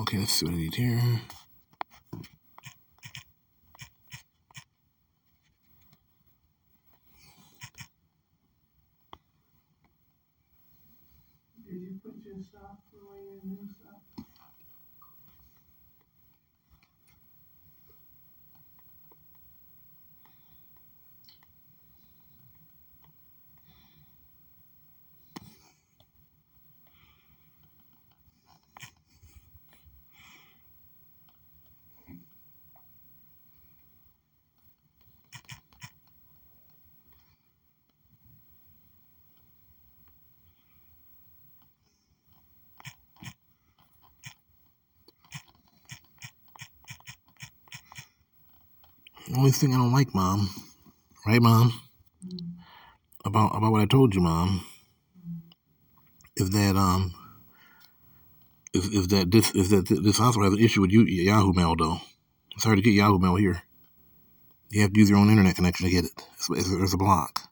Okay, let's see what I need here. only thing I don't like, Mom. Right, Mom? Mm. About about what I told you, Mom. Is that um is, is that this is that this also has an issue with you, Yahoo Mail though. It's hard to get Yahoo Mail here. You have to use your own internet connection to get it. It's, it's, it's a block.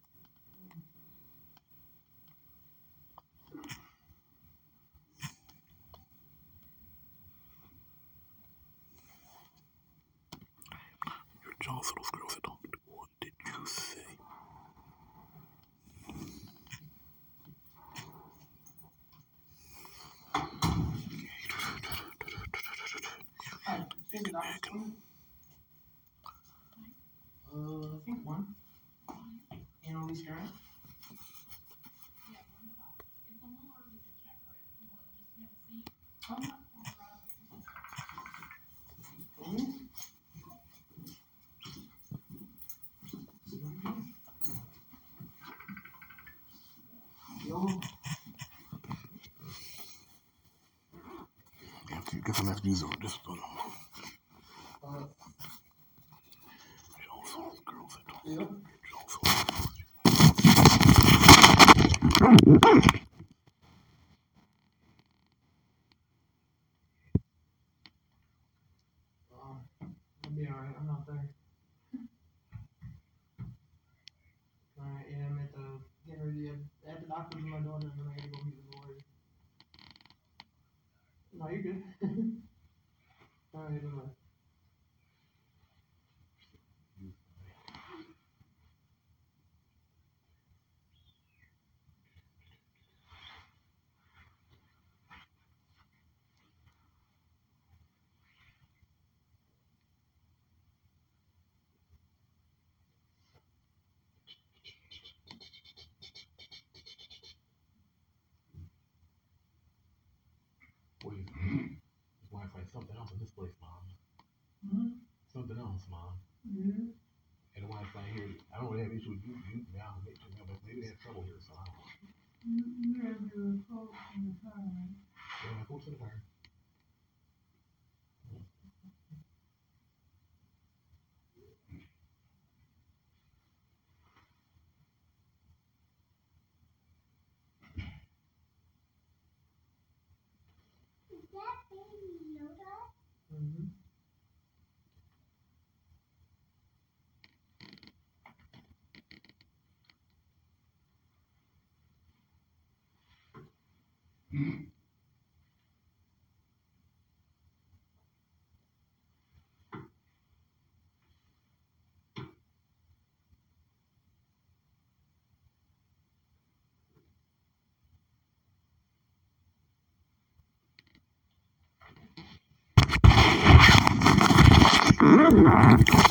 Mm-hmm.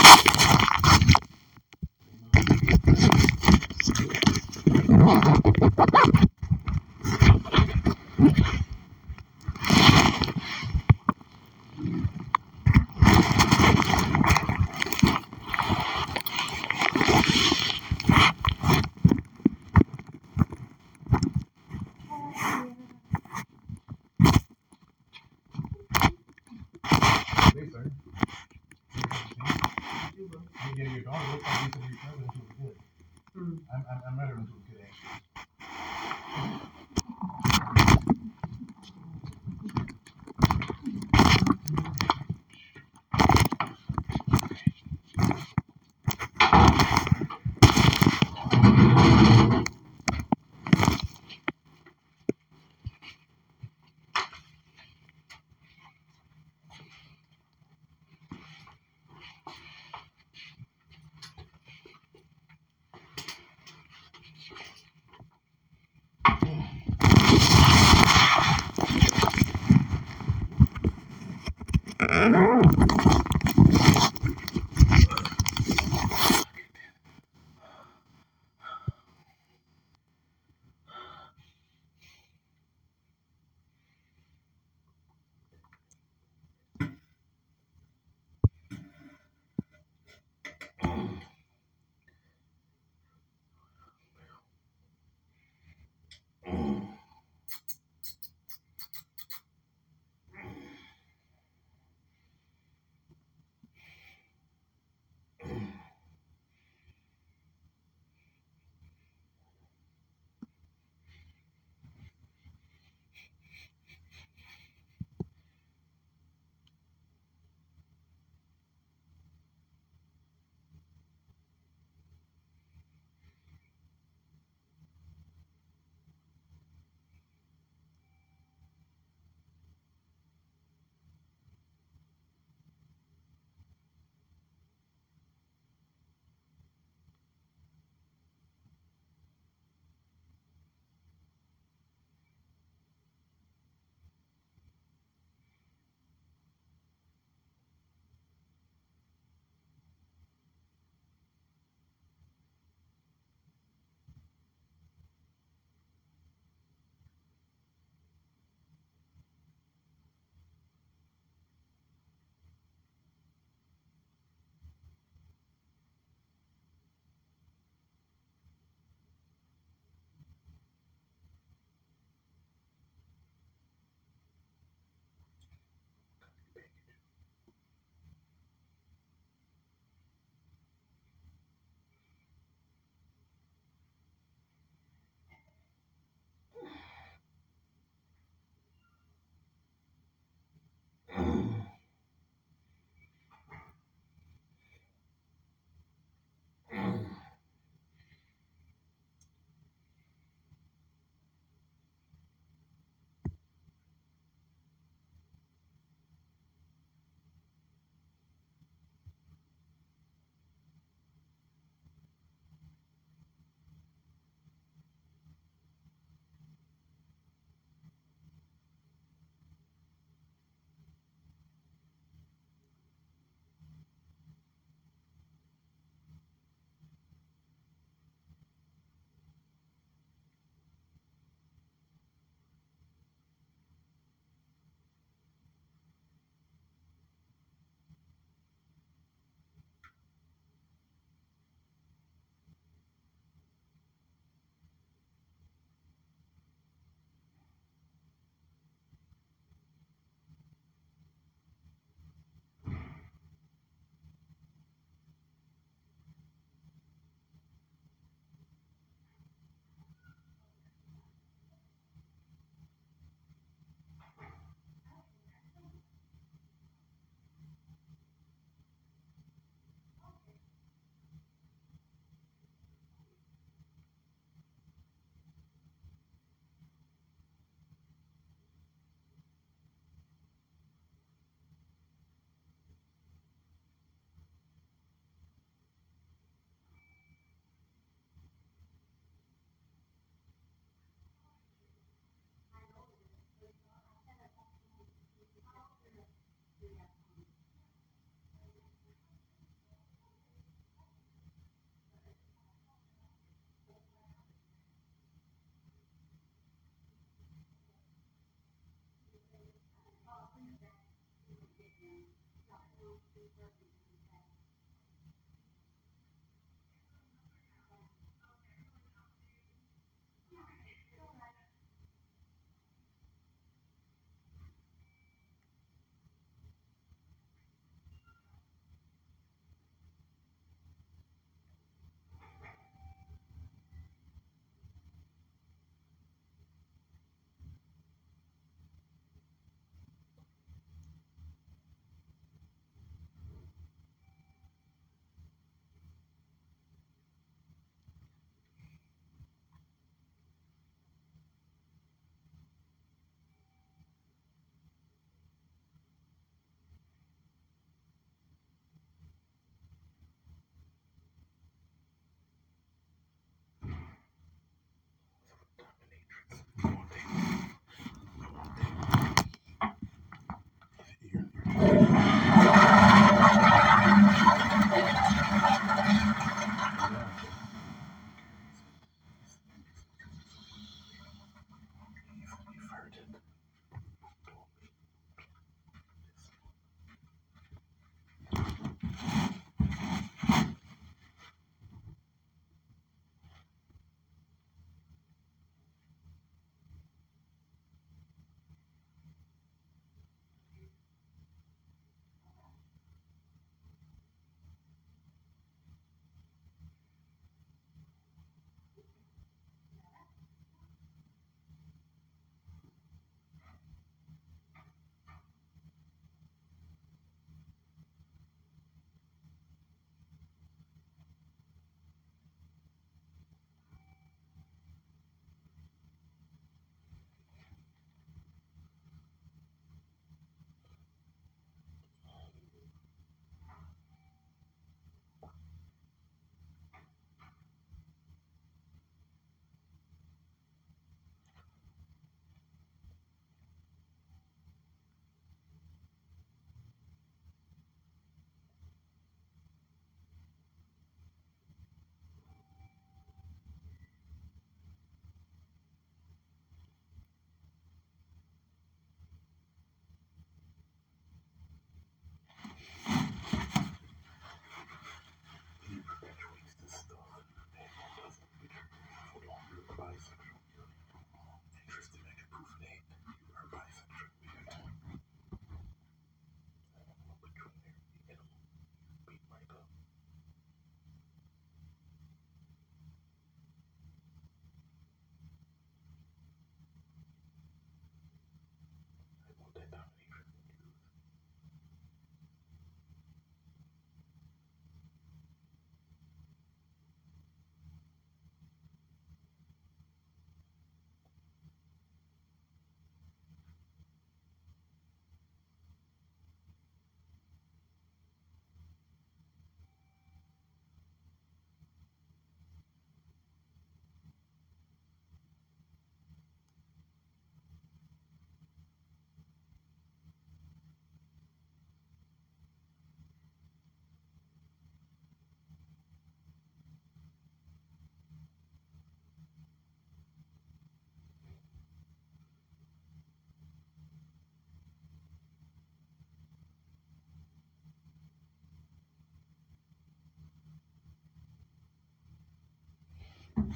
Right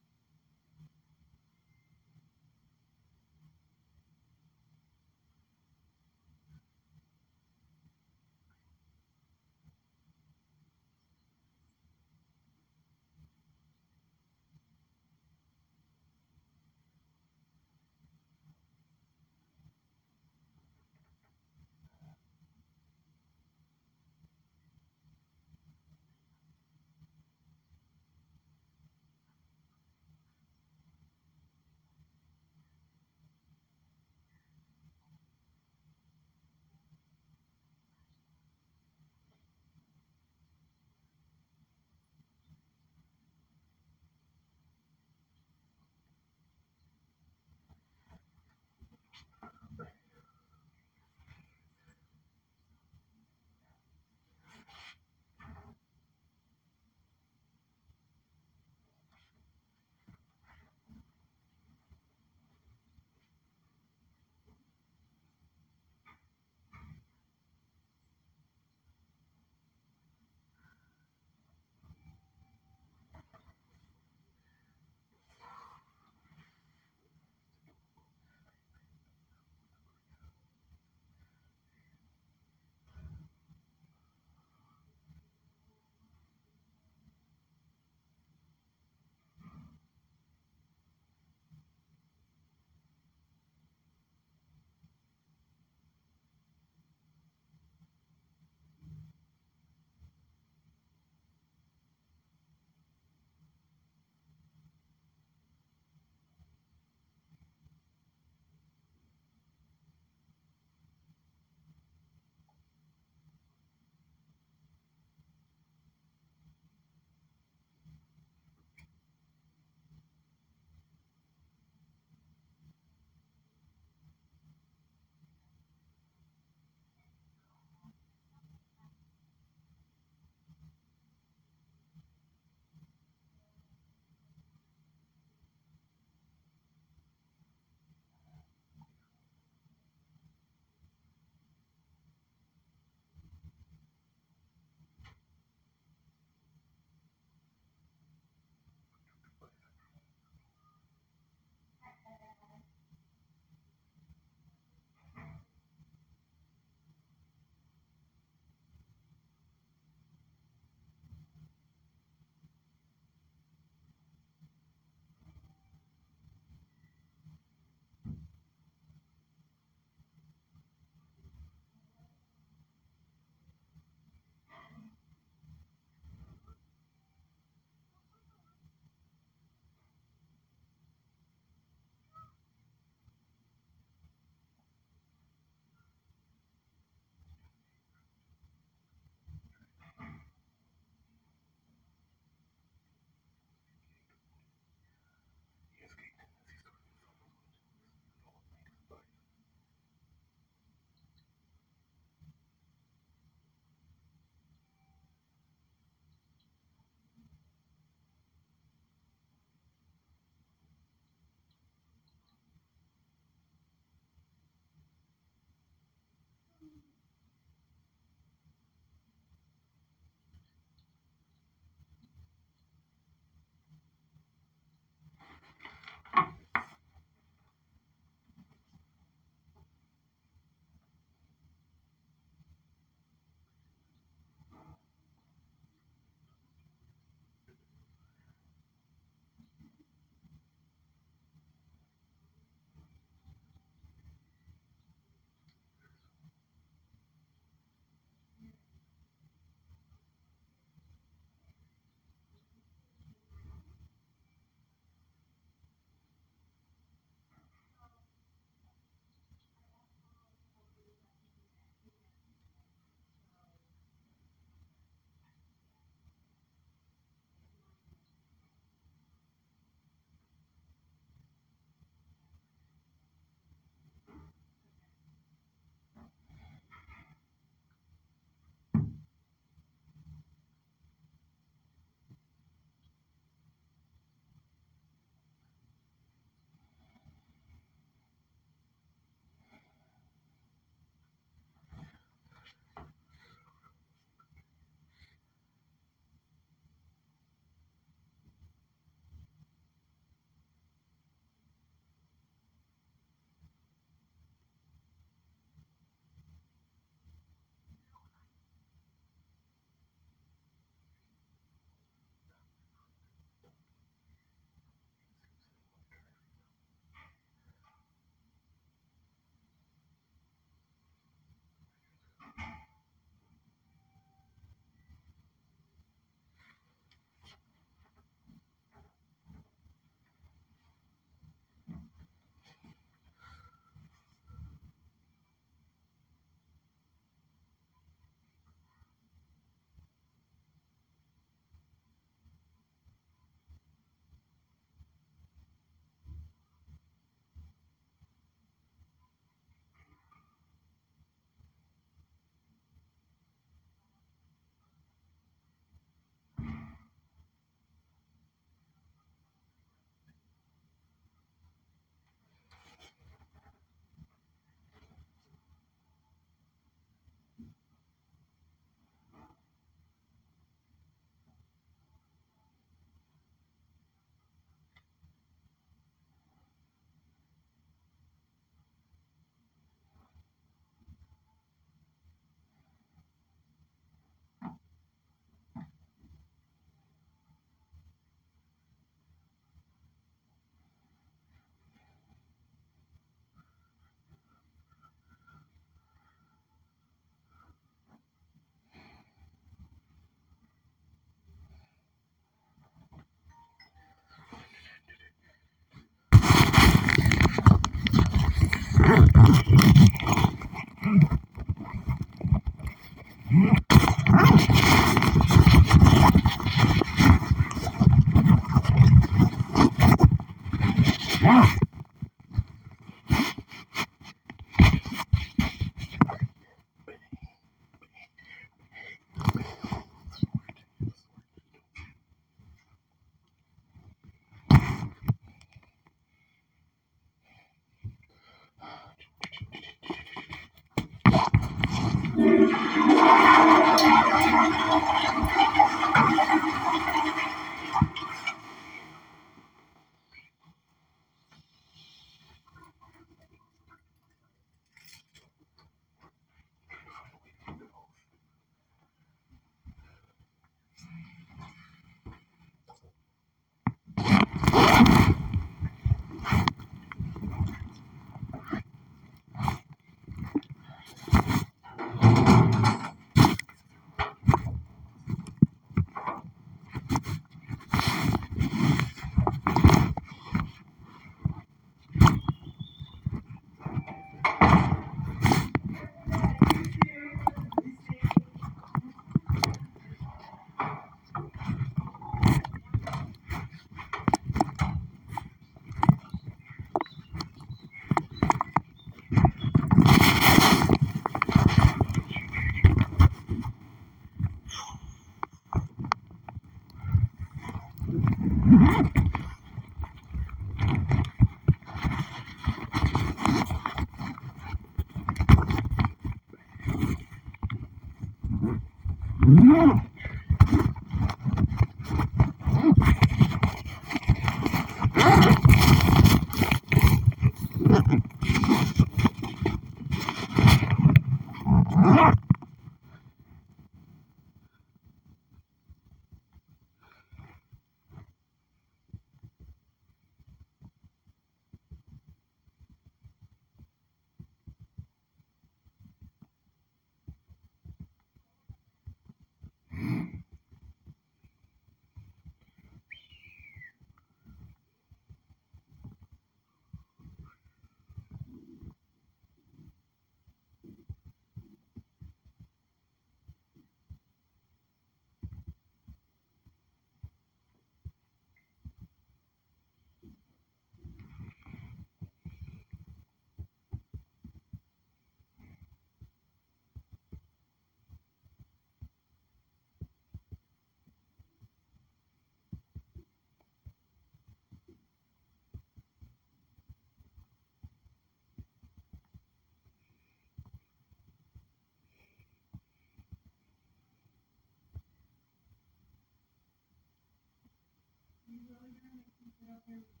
Okay.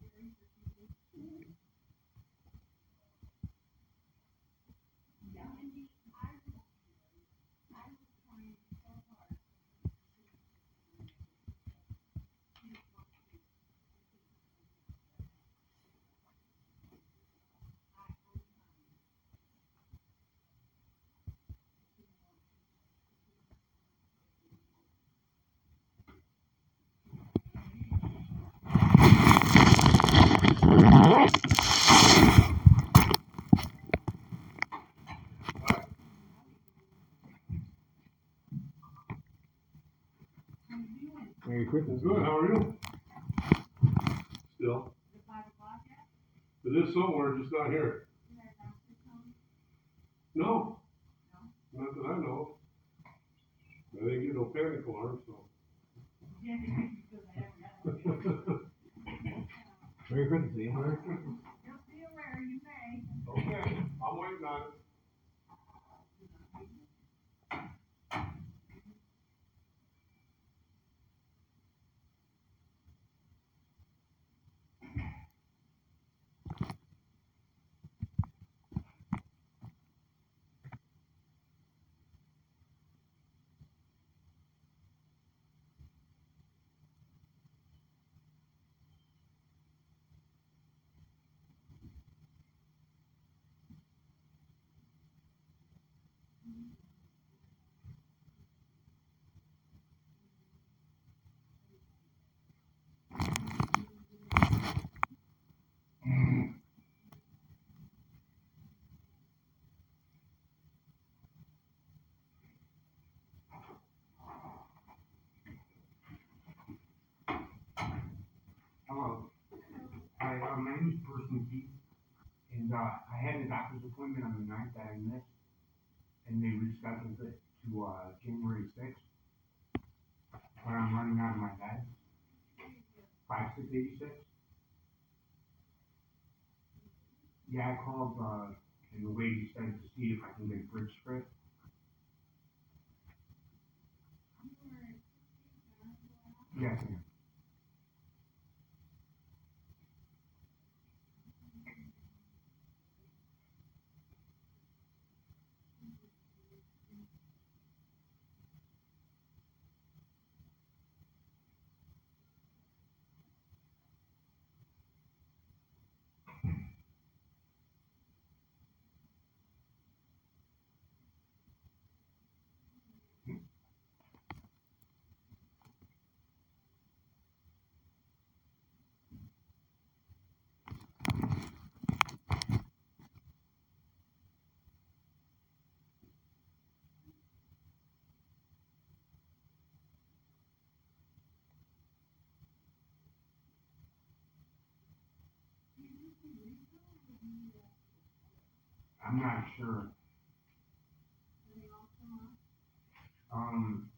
Christmas. Good, how are you? Still. Is it five o'clock yet? It is somewhere, just not here. No. Not that I know of. I didn't get no panic alarm, so. Merry Christmas, Ian. Okay, I'm waiting on it. Hi, uh, my name is Bruce McGee, and, uh, I had a doctor's appointment on the ninth that I missed, and they rescheduled it to, uh, January sixth. But I'm running out of my six, eighty-six. Yeah, I called, uh, and the lady said to see if I can get a bridge script. Yes, ma'am. I'm not sure. Um,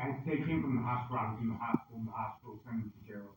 I, they came from the hospital, I was in the hospital, the hospital sent me to Gerald.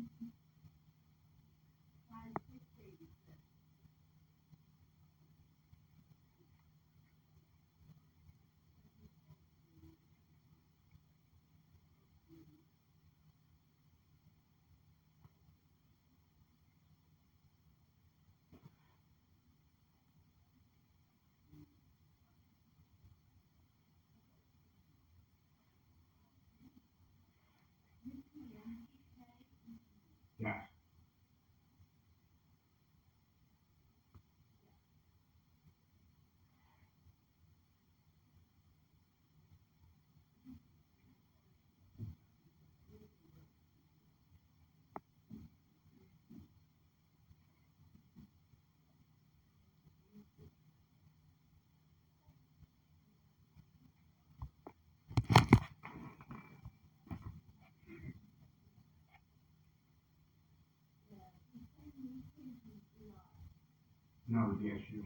Mm-hmm. No, the issue.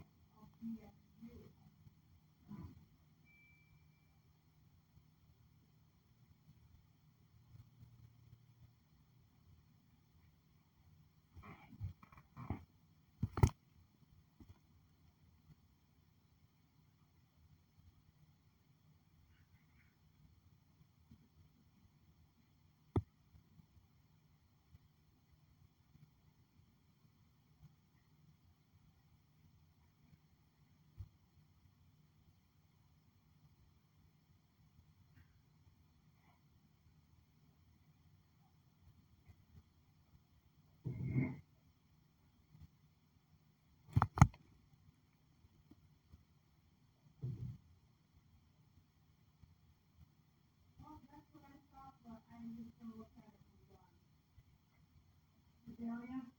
variance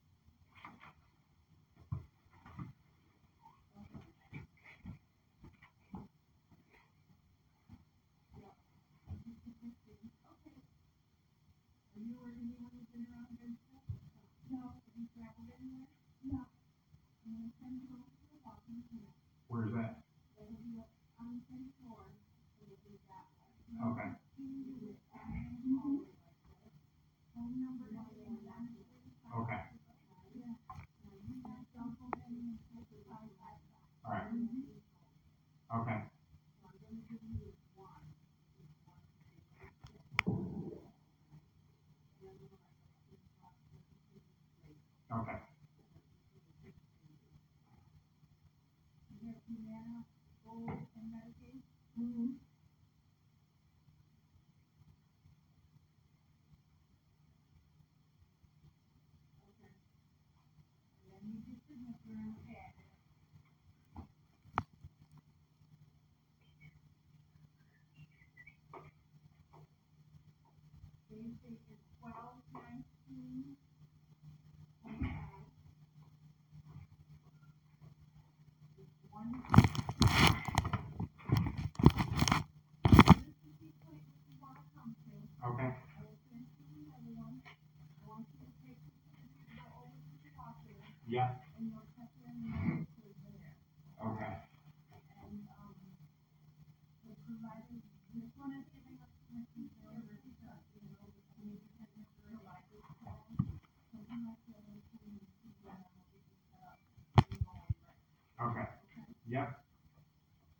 Yeah.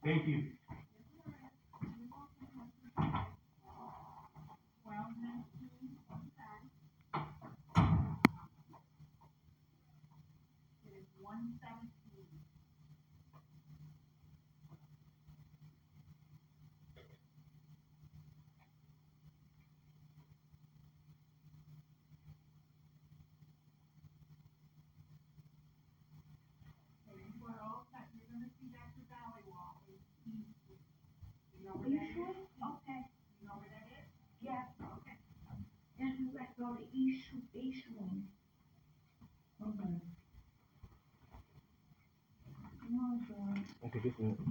Thank you. different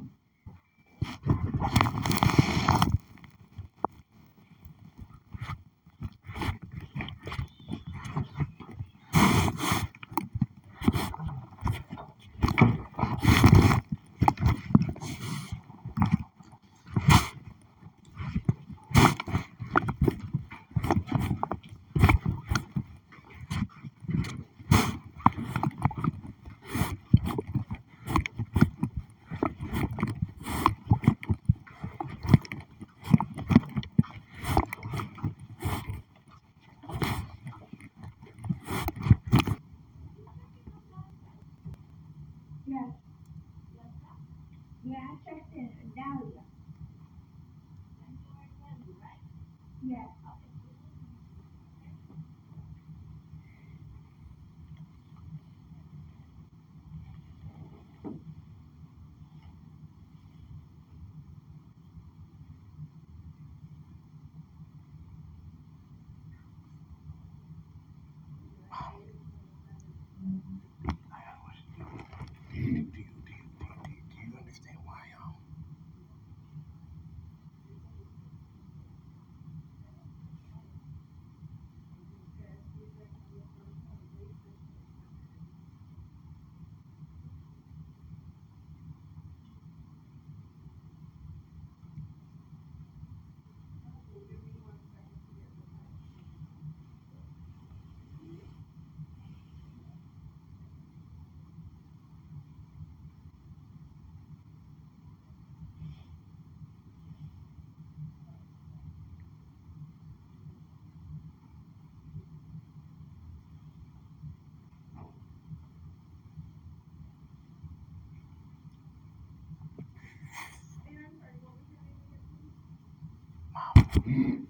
Mm-hmm.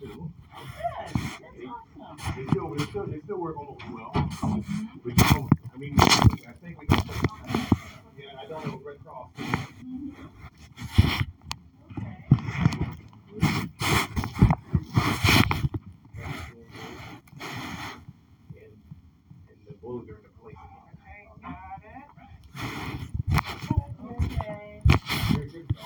Got monitor too. They still, they still, they still work on it well. We don't, I mean, I think we got, yeah, I don't know, Red Cross. And, and the bullets are in the place. Very good, dog.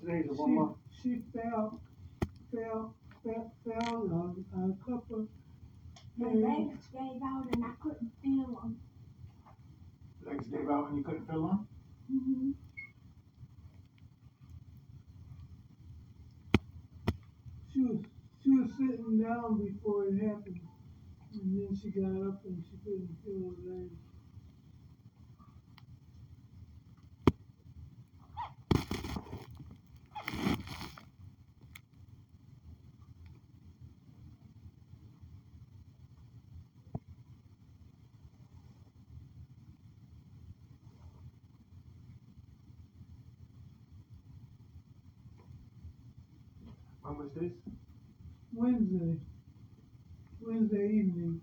Today's a one month. She fell, fell, fell, fell on a couple. My legs gave out and I couldn't feel them. Legs gave out and you couldn't feel them? Mm-hmm. She was, she was sitting down before it happened. And then she got up and she couldn't feel her legs. This? Wednesday, Wednesday evening.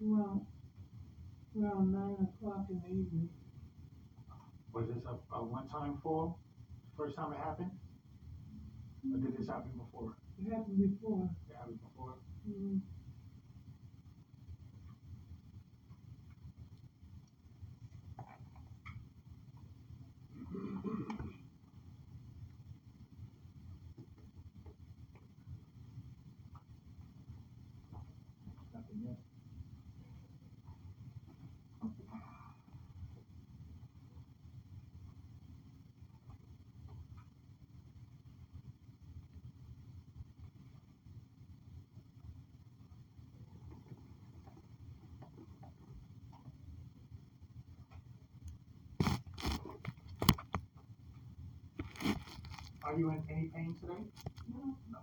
Well, around nine o'clock in the evening. Was this a, a one-time fall? First time it happened? Or did this happen before? It happened before. It happened before? Mm. Nothing yet. Are you in any pain today? No. No.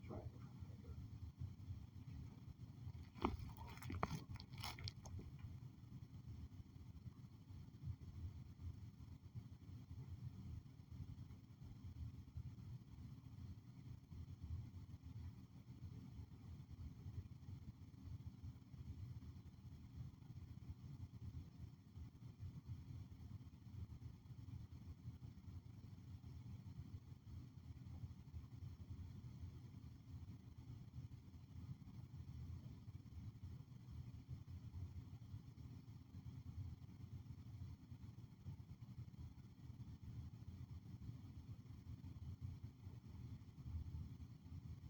That's right.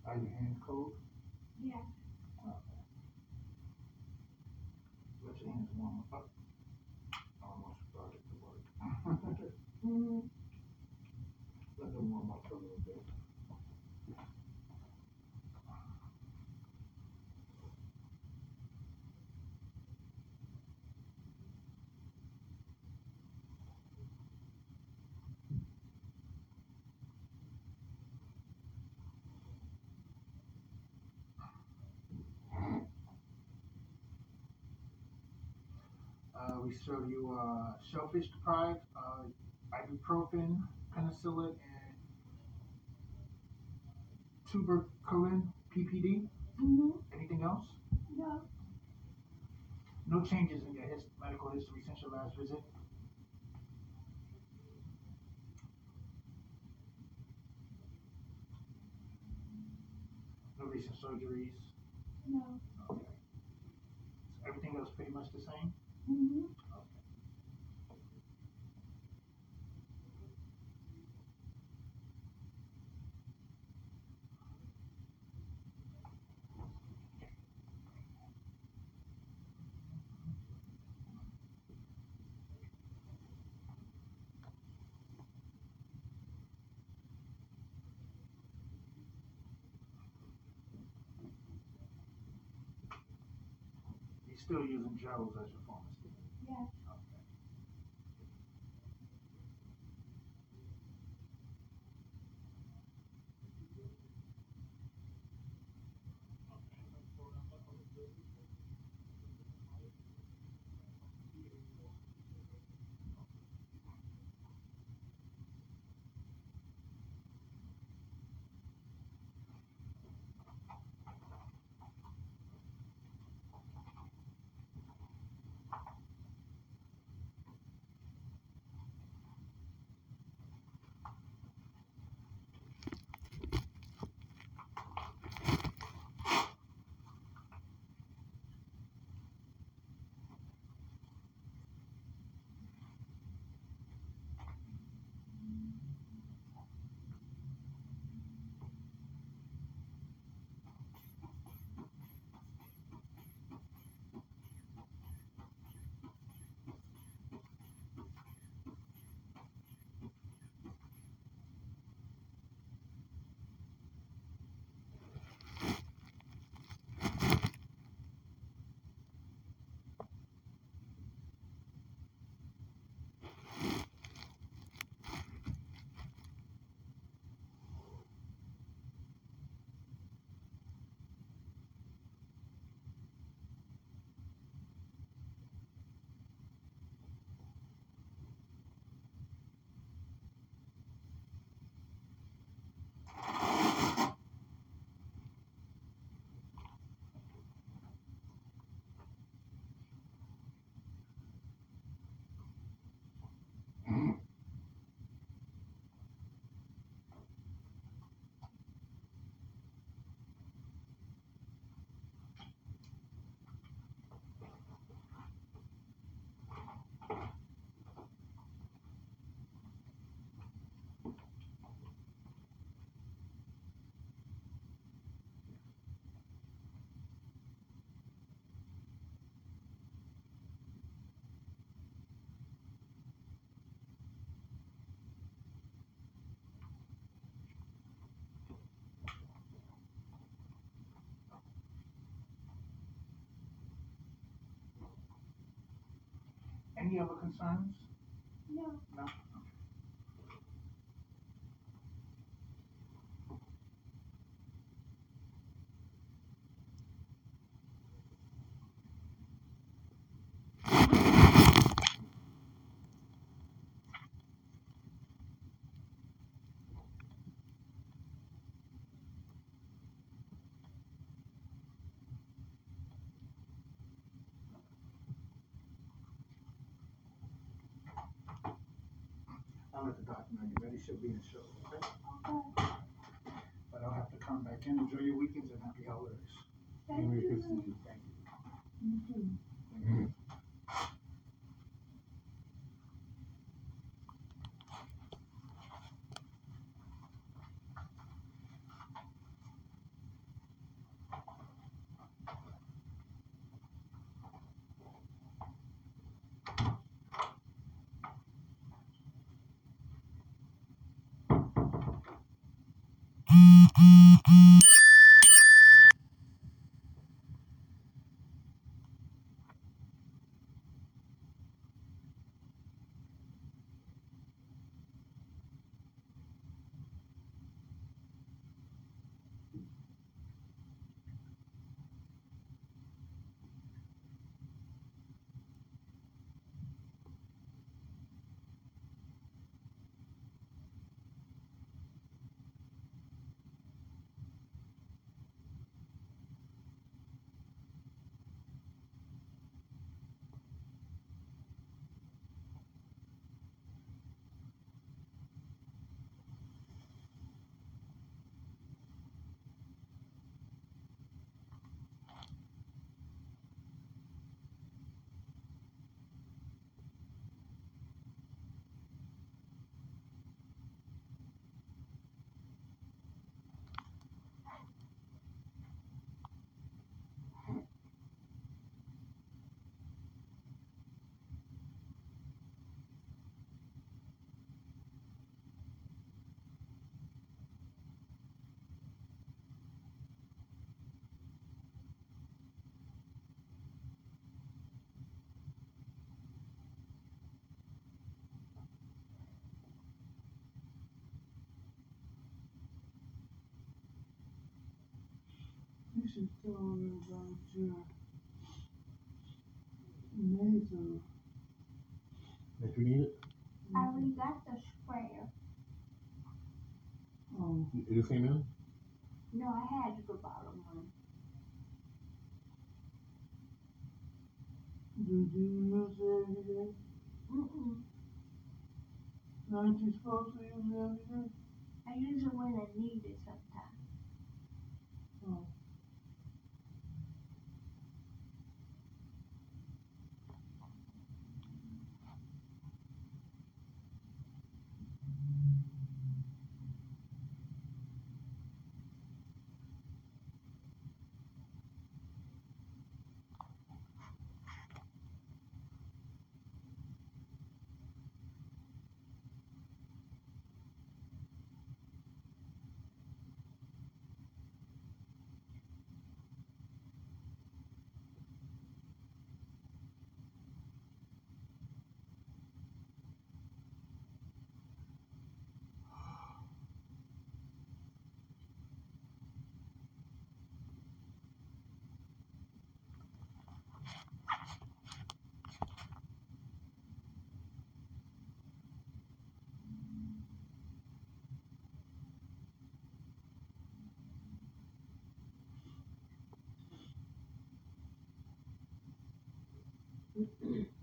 Are cold? Yeah. Okay. Let your hands warm up. Almost started to work. Mm-hmm. Let them warm up a little bit. Uh, we showed you, uh, shellfish deprived, uh, ibuprofen, penicillin, and tuberculin, PPD. Mm-hmm. Anything else? No. No changes in your his, medical history since your last visit? No recent surgeries? No. Okay. So everything else pretty much the same? Mm-hmm. Still using gels as Any other concerns? No. No? I'll let the doctor know you're ready, she'll be in shortly, okay? Okay. But I'll have to come back in, enjoy your weekends and happy holidays. Thank Merry you. Christmas. You should tell her about your nasal. That you need it? I already got the sprayer. Oh, It just came in? No, I had mm-hmm.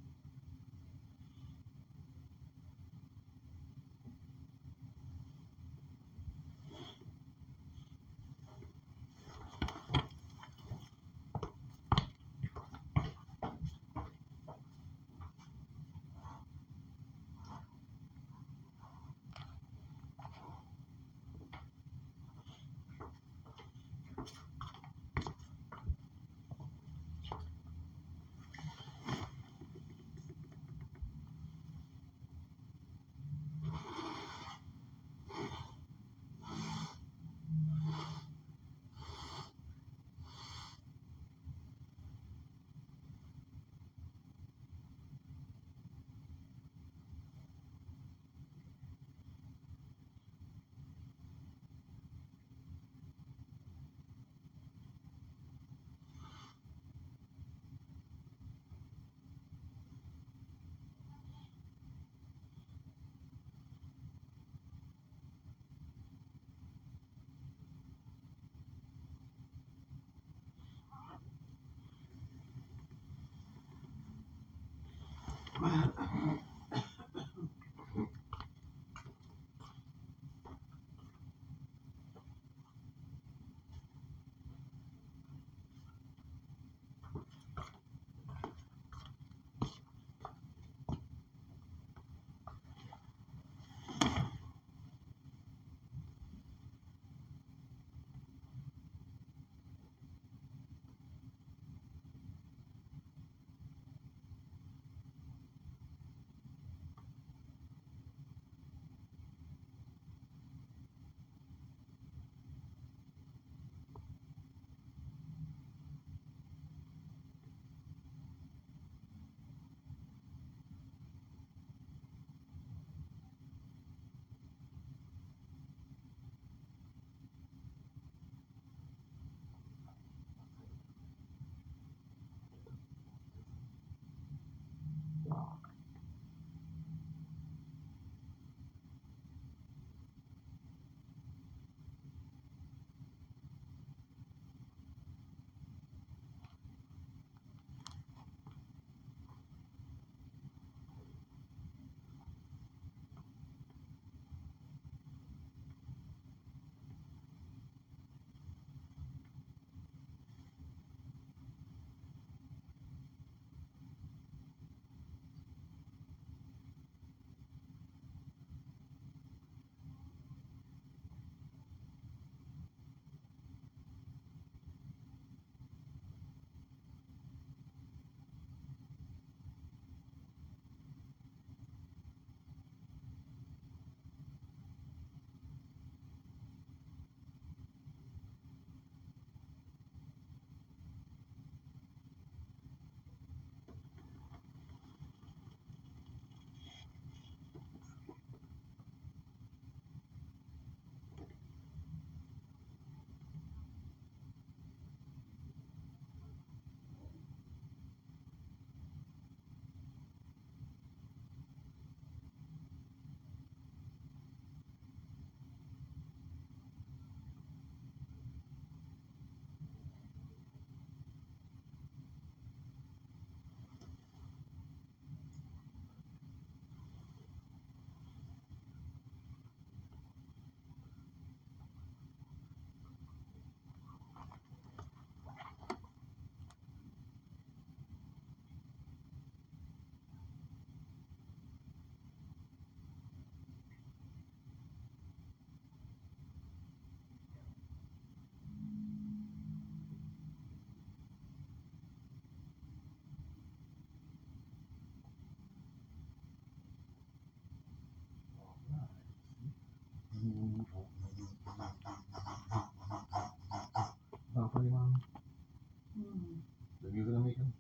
you gonna meet him?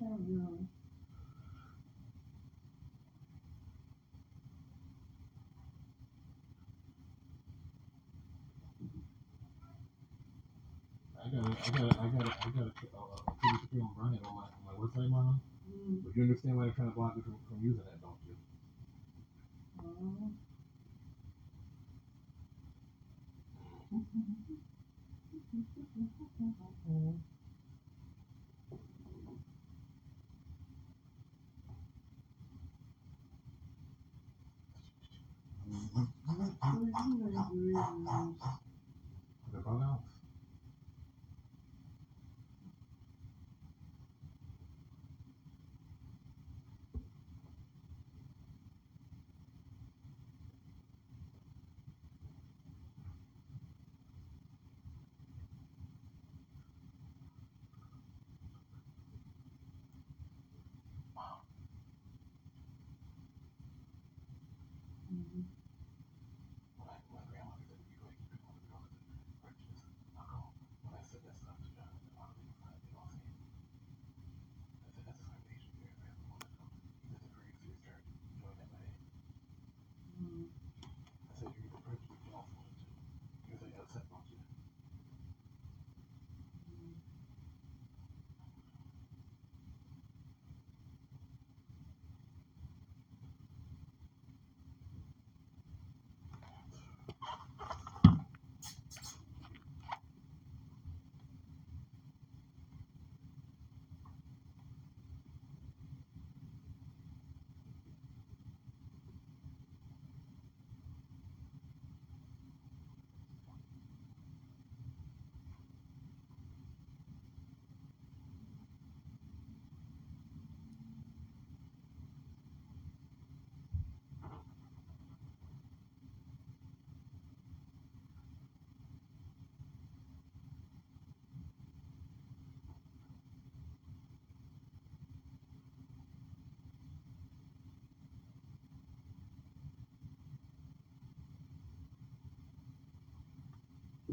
I don't know. I gotta, I gotta, I gotta, I gotta put, uh, uh put this thing on Brian on my, on my website, Mom. Mm. But you understand why they're trying to block me from, from using it.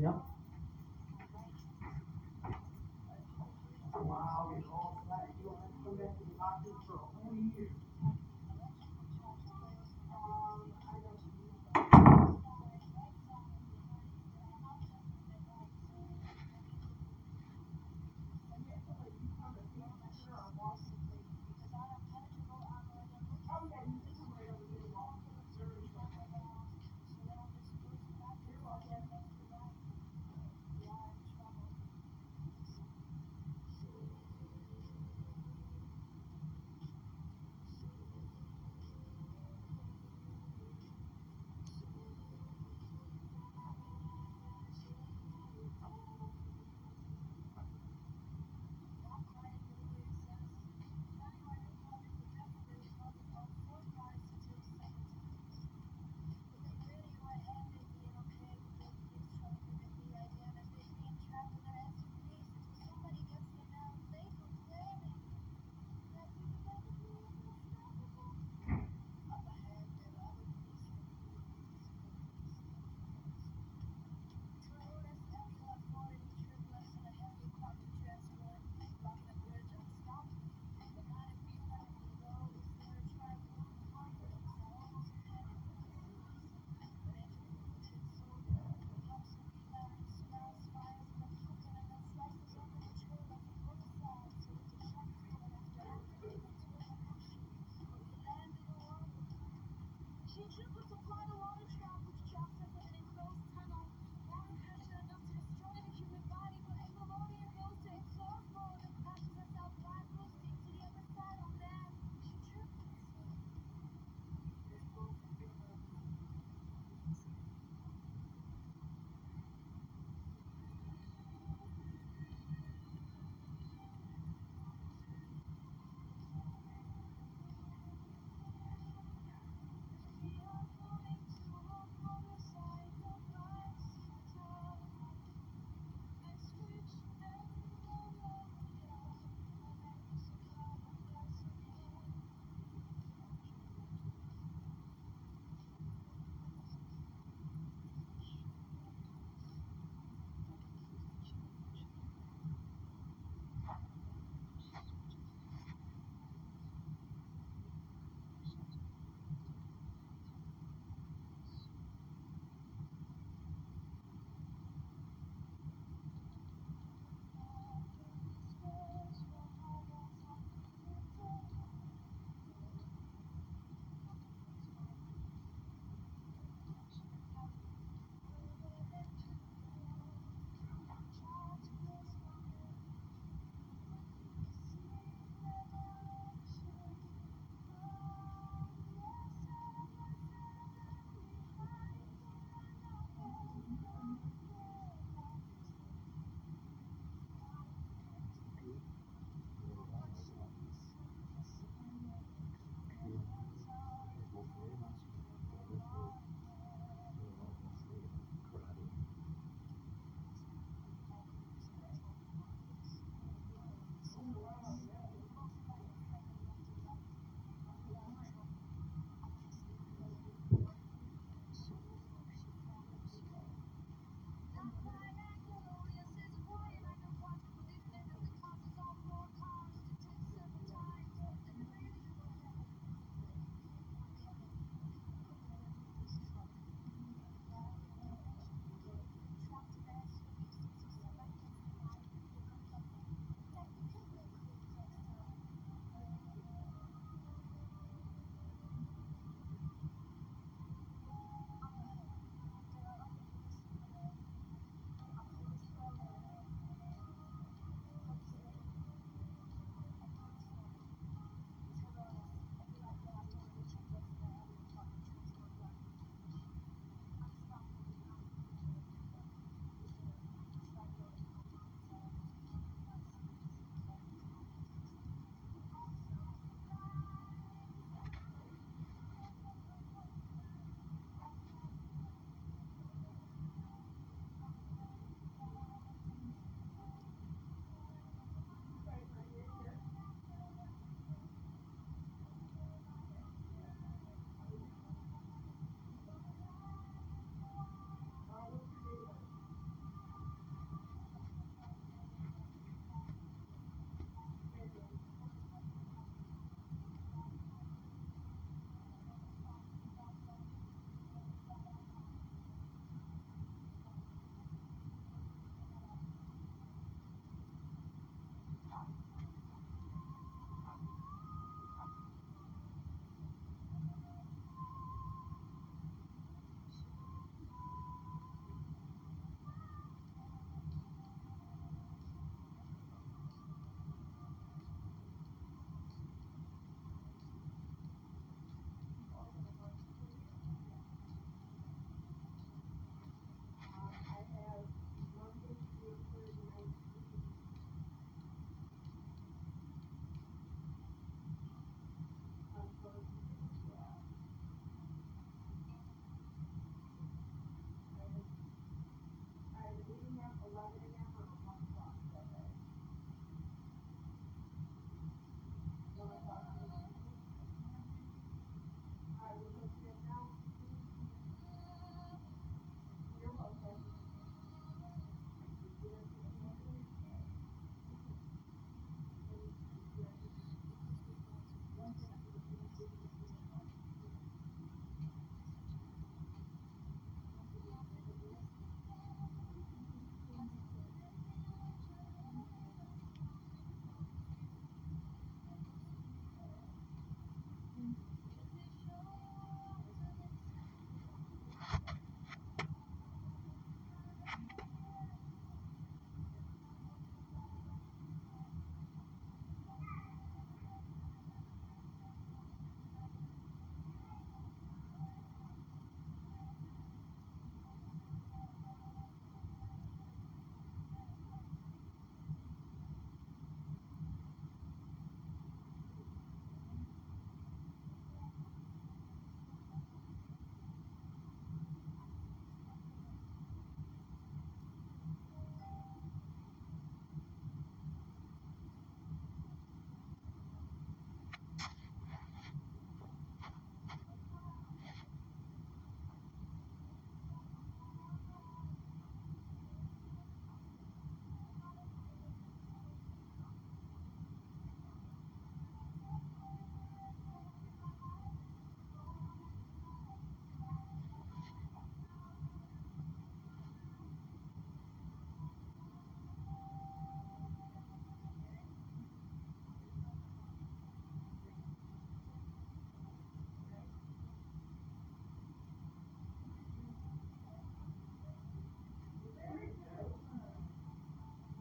Yeah. Wow, it's all flat. You don't have to come back to the doctor for a whole year.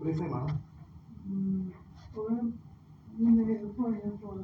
会赛马？嗯，我们因为换人说了，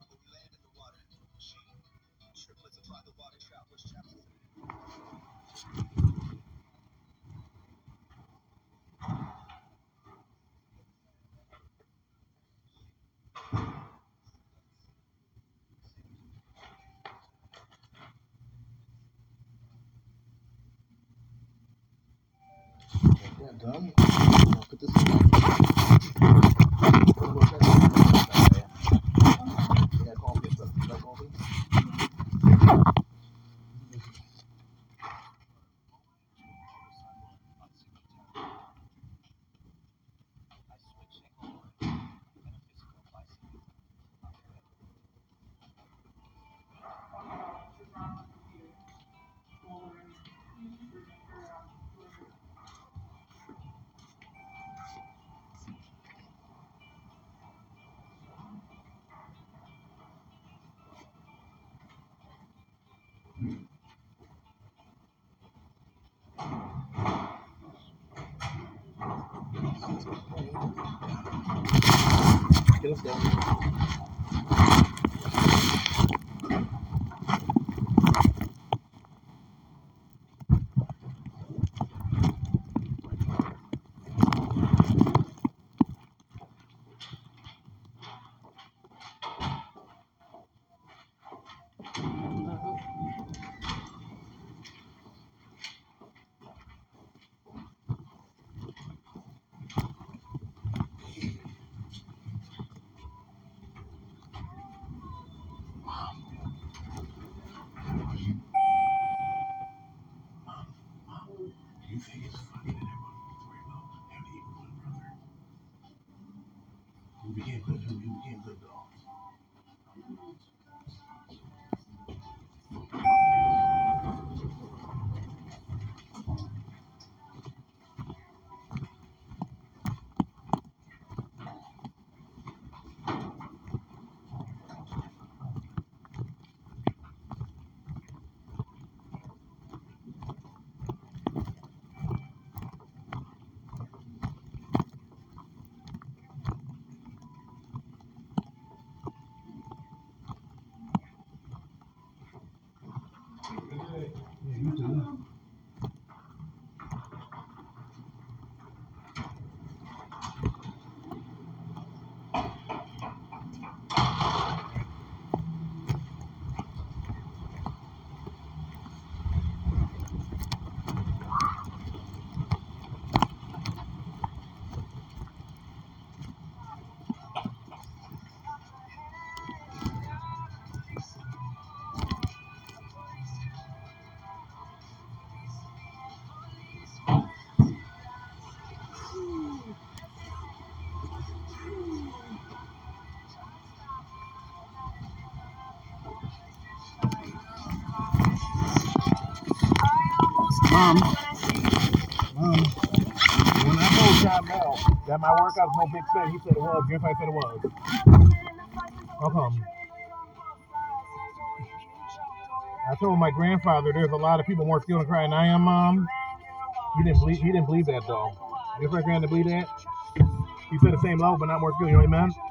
rodando ますか That my workout's no big thing. He said it was. Guess said it was. How come? I told my grandfather there's a lot of people more skilled in crying than I am, Mom. He didn't believe he didn't believe that though. Guess my granddad believe that? He said the same level, but not more skilled, you know what I mean?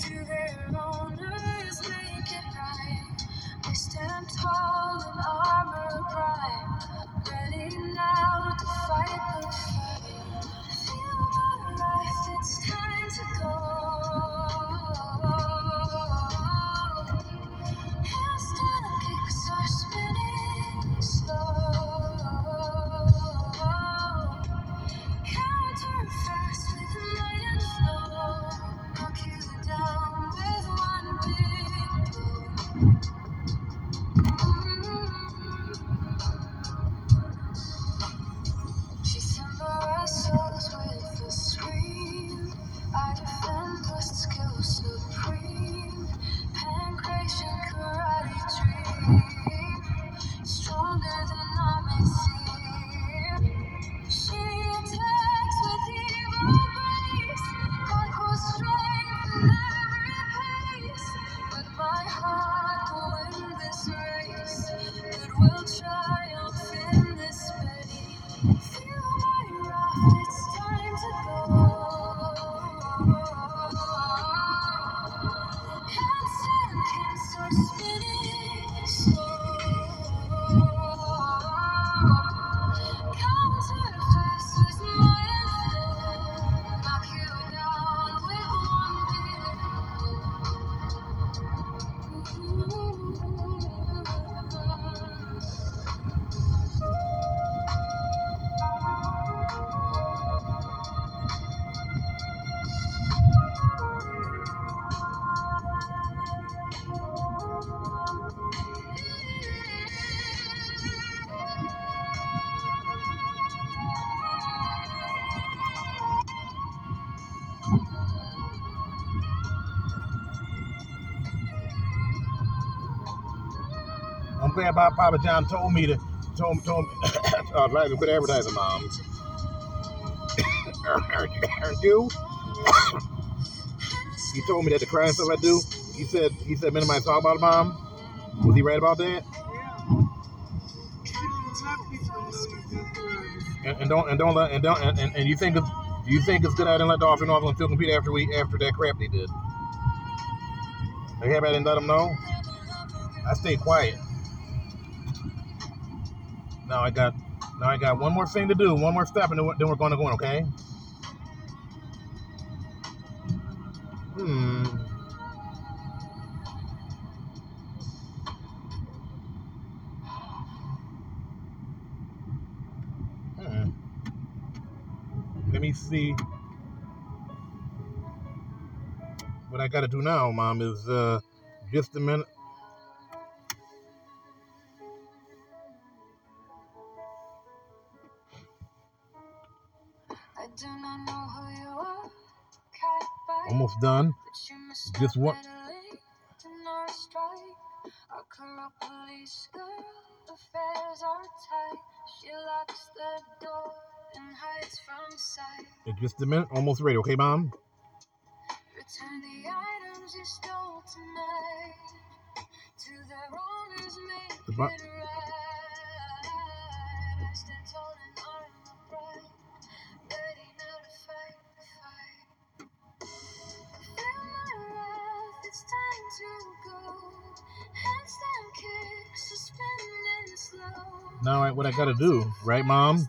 Rabbi Papa John told me to told him told him uh, like good advertising mom. you he told me that the crying stuff I do, he said he said minimize might talk about a mom. Was he right about that? And, and don't and don't let and don't and, and, and you think of do you think it's good I didn't let the officer know I was gonna still compete after we after that crap they did? They had I didn't let them know? I stayed quiet. Now I got now I got one more thing to do, one more step, and then we're, then we're going to go in. Okay. Hmm. Hmm. Let me see. What I got to do now, Mom, is uh, just a minute. And hides from sight. In just a minute. Almost ready. Okay, Mom. Return the items you stole tonight to their owners. Make Now, I, what I got to do, right, Mom,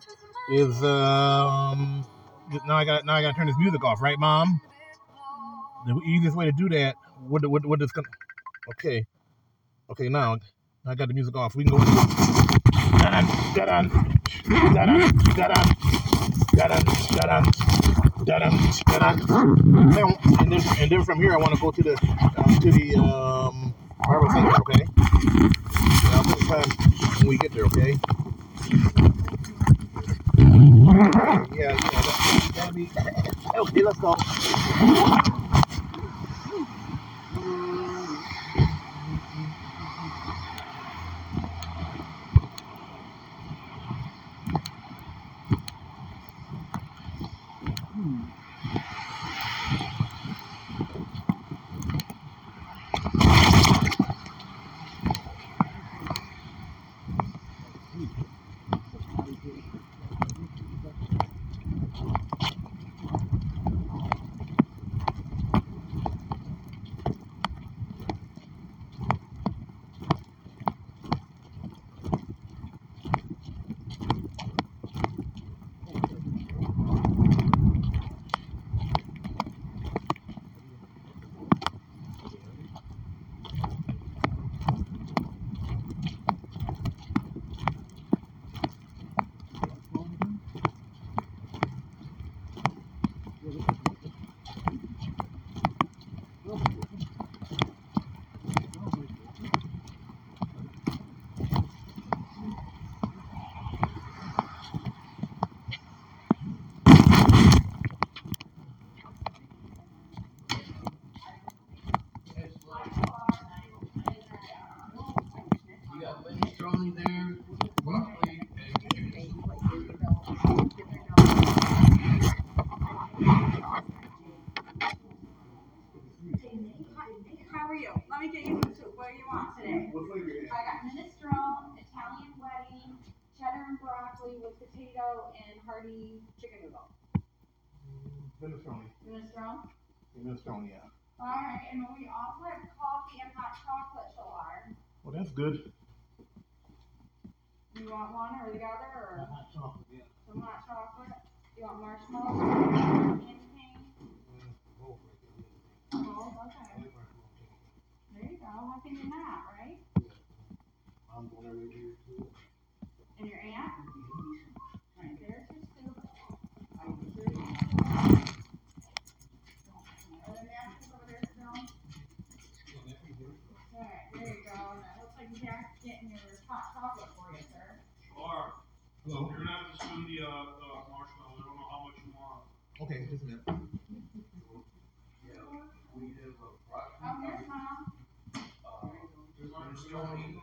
is um. Now I got now I got to turn this music off, right, Mom? The easiest way to do that. What what what is gonna? Okay, okay. Now I got the music off. We can go. Da-dun, da-dun, da-dun, da-dun, da-dun, da-dun, da-dun, da-dun. Now, And then, and then from here, I want to go to the uh, to the um, Bible Center. Okay. Yeah, I'll put the time when we get there. Okay. Yeah, yeah. That, that'll be. Okay, let's go. Good. You want one or the other or Hot chocolate, yeah. some hot chocolate? You want marshmallows? Candy cane? Oh, okay. There you go. How can you not, right? I'm going over here too. And your aunt? Right, there's your soup. Are the napkins over there still? Alright, there you go. And it looks like Jack's getting your hot chocolate for you, sir. Or, Hello. you're gonna have to spin the, uh, the marshmallow, I don't know how much you want. Okay, just a minute. Yeah, we have Oh, here's mom. There's minestrone in front,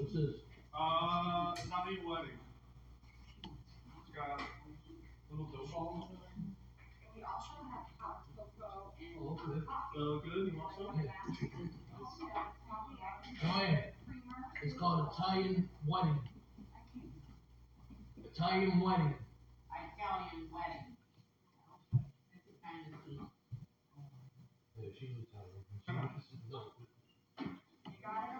This is uh, not even wedding. It's got a little dough ball. We Oh, good. It's called Italian wedding. Italian wedding. Italian wedding. Yeah, she's Italian. You got it?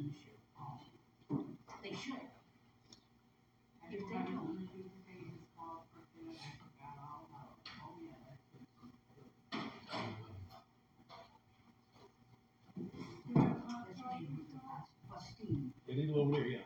you should. They should. If they don't. They need a little over yeah.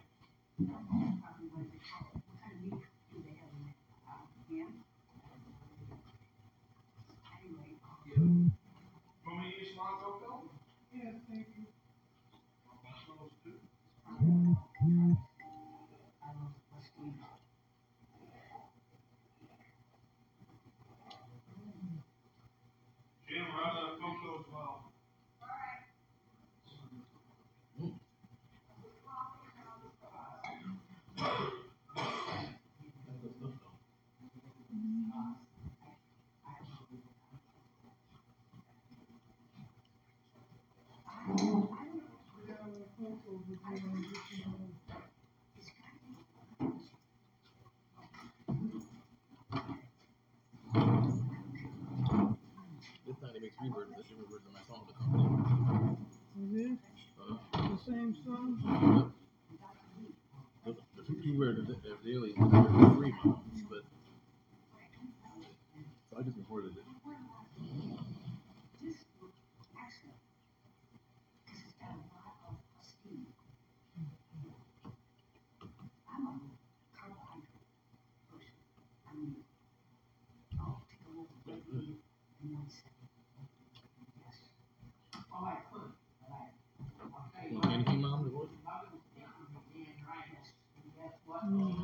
This time it makes me version, that's different version of my song to come. Is the same song? The, the two key versions daily three, free, but so I just recorded it. Imam Road. Mm.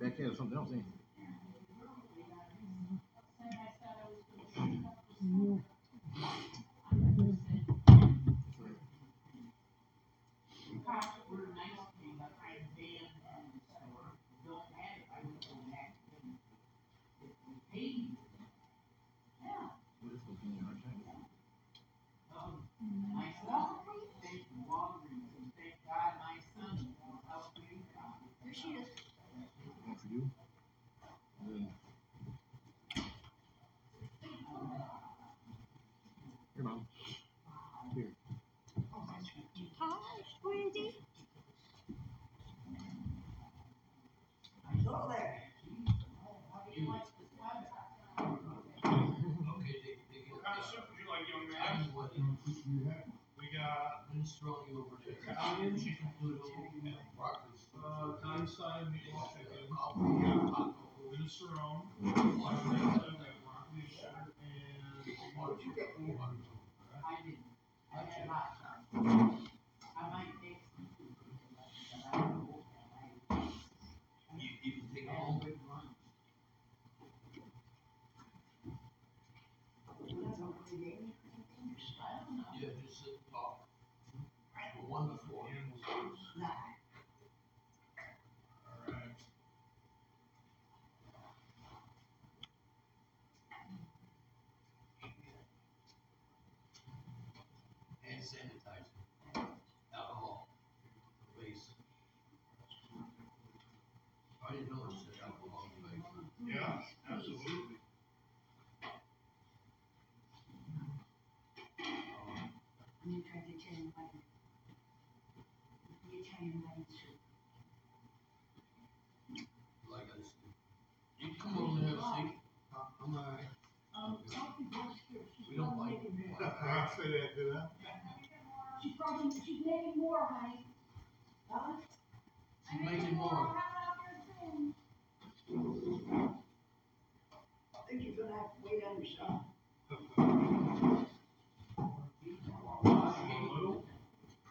That is something else, ain't it? What is supposed to be in our channel? There she is. One for you. And then. Here, mom. Here. Hi, sweetie. What kind of soup would you like, young man? We got Minestrone over there. Italian, Chicken noodle, broccoli. uh, Italian style meatball chicken. We got minestrone. We got broccoli, cheddar, and. I didn't. I had hot sauce. I might take some. You, you can take a whole big one. Yeah, just sit and talk. The one before. Alright. Hand sanitizer. Alcohol. Base. I didn't know it said alcohol base. Yeah, absolutely. I'm gonna try the Italian button. The Italian button. Like I said. You come over and have a seat. I'm alright. Um, Kathy Bush here, she's We don't like making it. more. I say that, did I? She's probably, she's making more, honey. Huh? She's making more. I think you're gonna have to wait on yourself.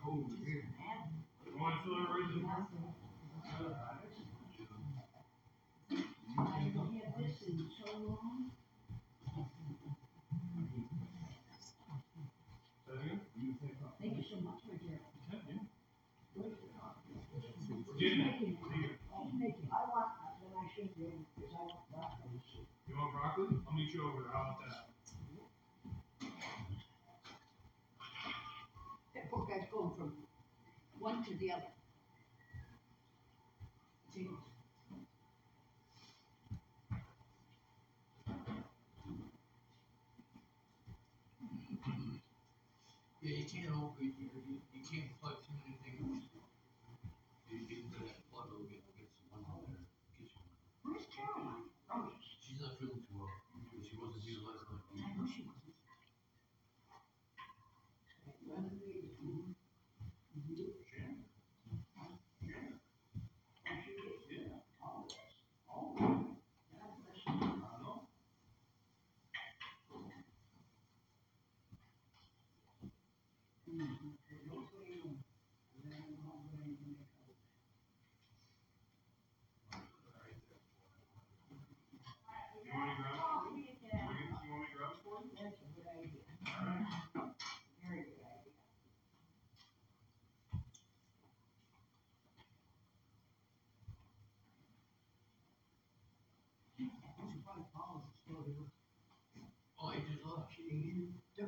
Cold. You wanna fill it right in? I haven't had this in so long. Say it again? Thank you so much, my dear. Yeah, yeah. Good. We're getting it. Making- Here. She's making, You want broccoli? I'll meet you over there. How about that? That poor guy's going from one to the other. See? Yeah, you can't over, you, you, you can't plug too many things. You get into that plug, it'll get, get some one on there. Get you one. Where's Caroline? Oh, She's not feeling too well. She wasn't here last I night. know she wasn't. Running late. Mhm. Mhm. Oh, she did. All this, all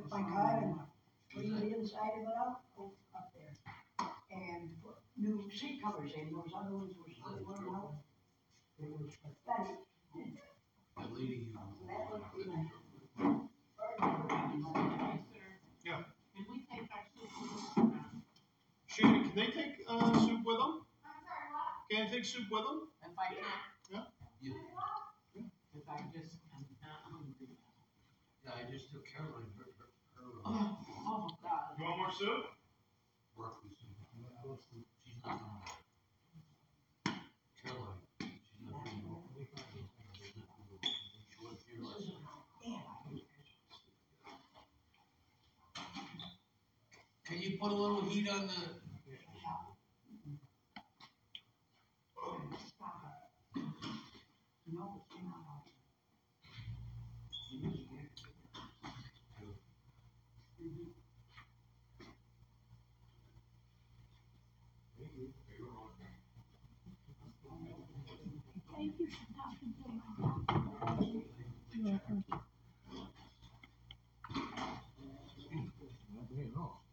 my car and clean the inside of it up, oh, up there. And put new seat covers in, those other ones were still worn out. They were pathetic. That lady, That would be nice. Yeah. Can we take our soup? Shannon, can they take, uh, soup with them? Can they take soup with them? If I can, yeah, if I just, I'm not hungry. yeah, I just took Caroline, her, her, her, Oh, God. You want more soup? broccoli soup. She's not. Caroline, she's not. She wasn't here last night. Can you put a little heat on the, No, it's not. Thank you for talking to my You're welcome. Not bad at all.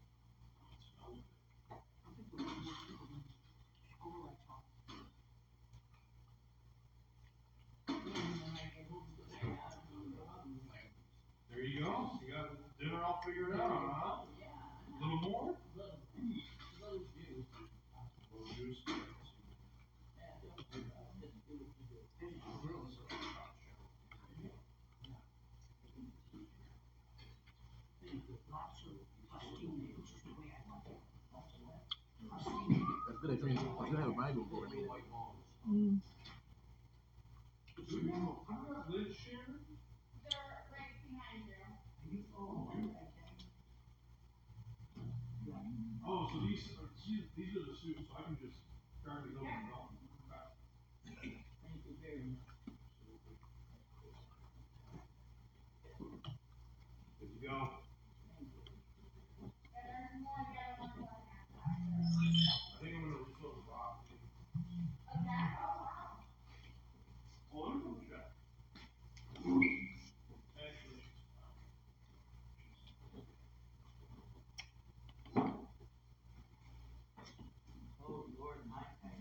There you go. You got dinner all figured out, huh? A little more? Little. That's good. I train. I should have a Bible for me. Mm. You got lids, Sharon? Oh, so these, are- these, so I can just grab these over and go. Thank you very much. Good to go. I think I'm gonna refill the broccoli. Oh, let me go check. Actually, Oh, Lord, my God.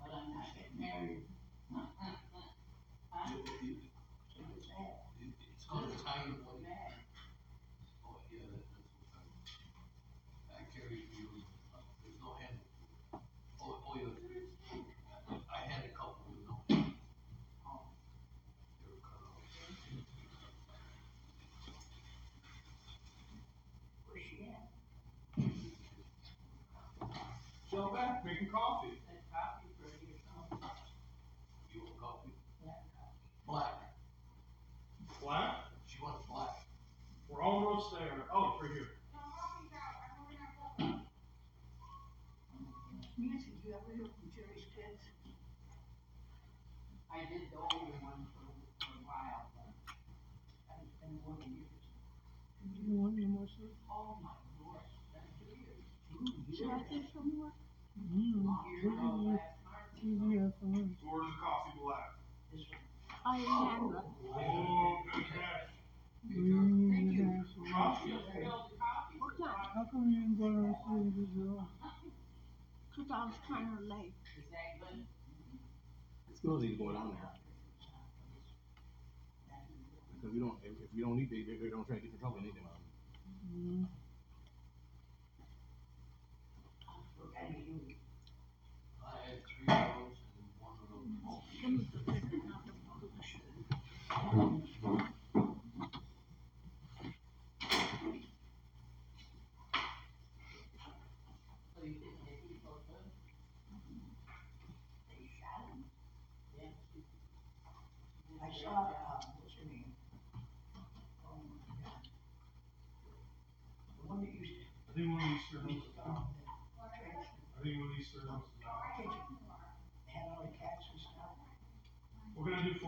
But I'm not getting married. Huh? it- it's gonna tie you away. Mad. Oh, yeah, that, that's what I, I carry you, uh, there's no handle. to it. Oh, oh, yeah, I had a couple with no handle. Oh. They were cut off. Where's she at? Shell back, making coffee. That coffee's ready or something. You want coffee? Black coffee. Black, Black? she wants black. We're almost there. Oh, it's right here. Nancy, do you ever hear from Jerry's kids? I did the older one for, for a while, but it's been more than years. Do you want any more soup? Oh, my Lord, that's two years. Should I get some? Mm. Years What ago, do you, you the? I. Mm, Thank you. The How come you didn't go downstairs as well? Cause I was late. To go down there. Because don't, if, we don't need, they, they don't try to get in trouble or anything, man.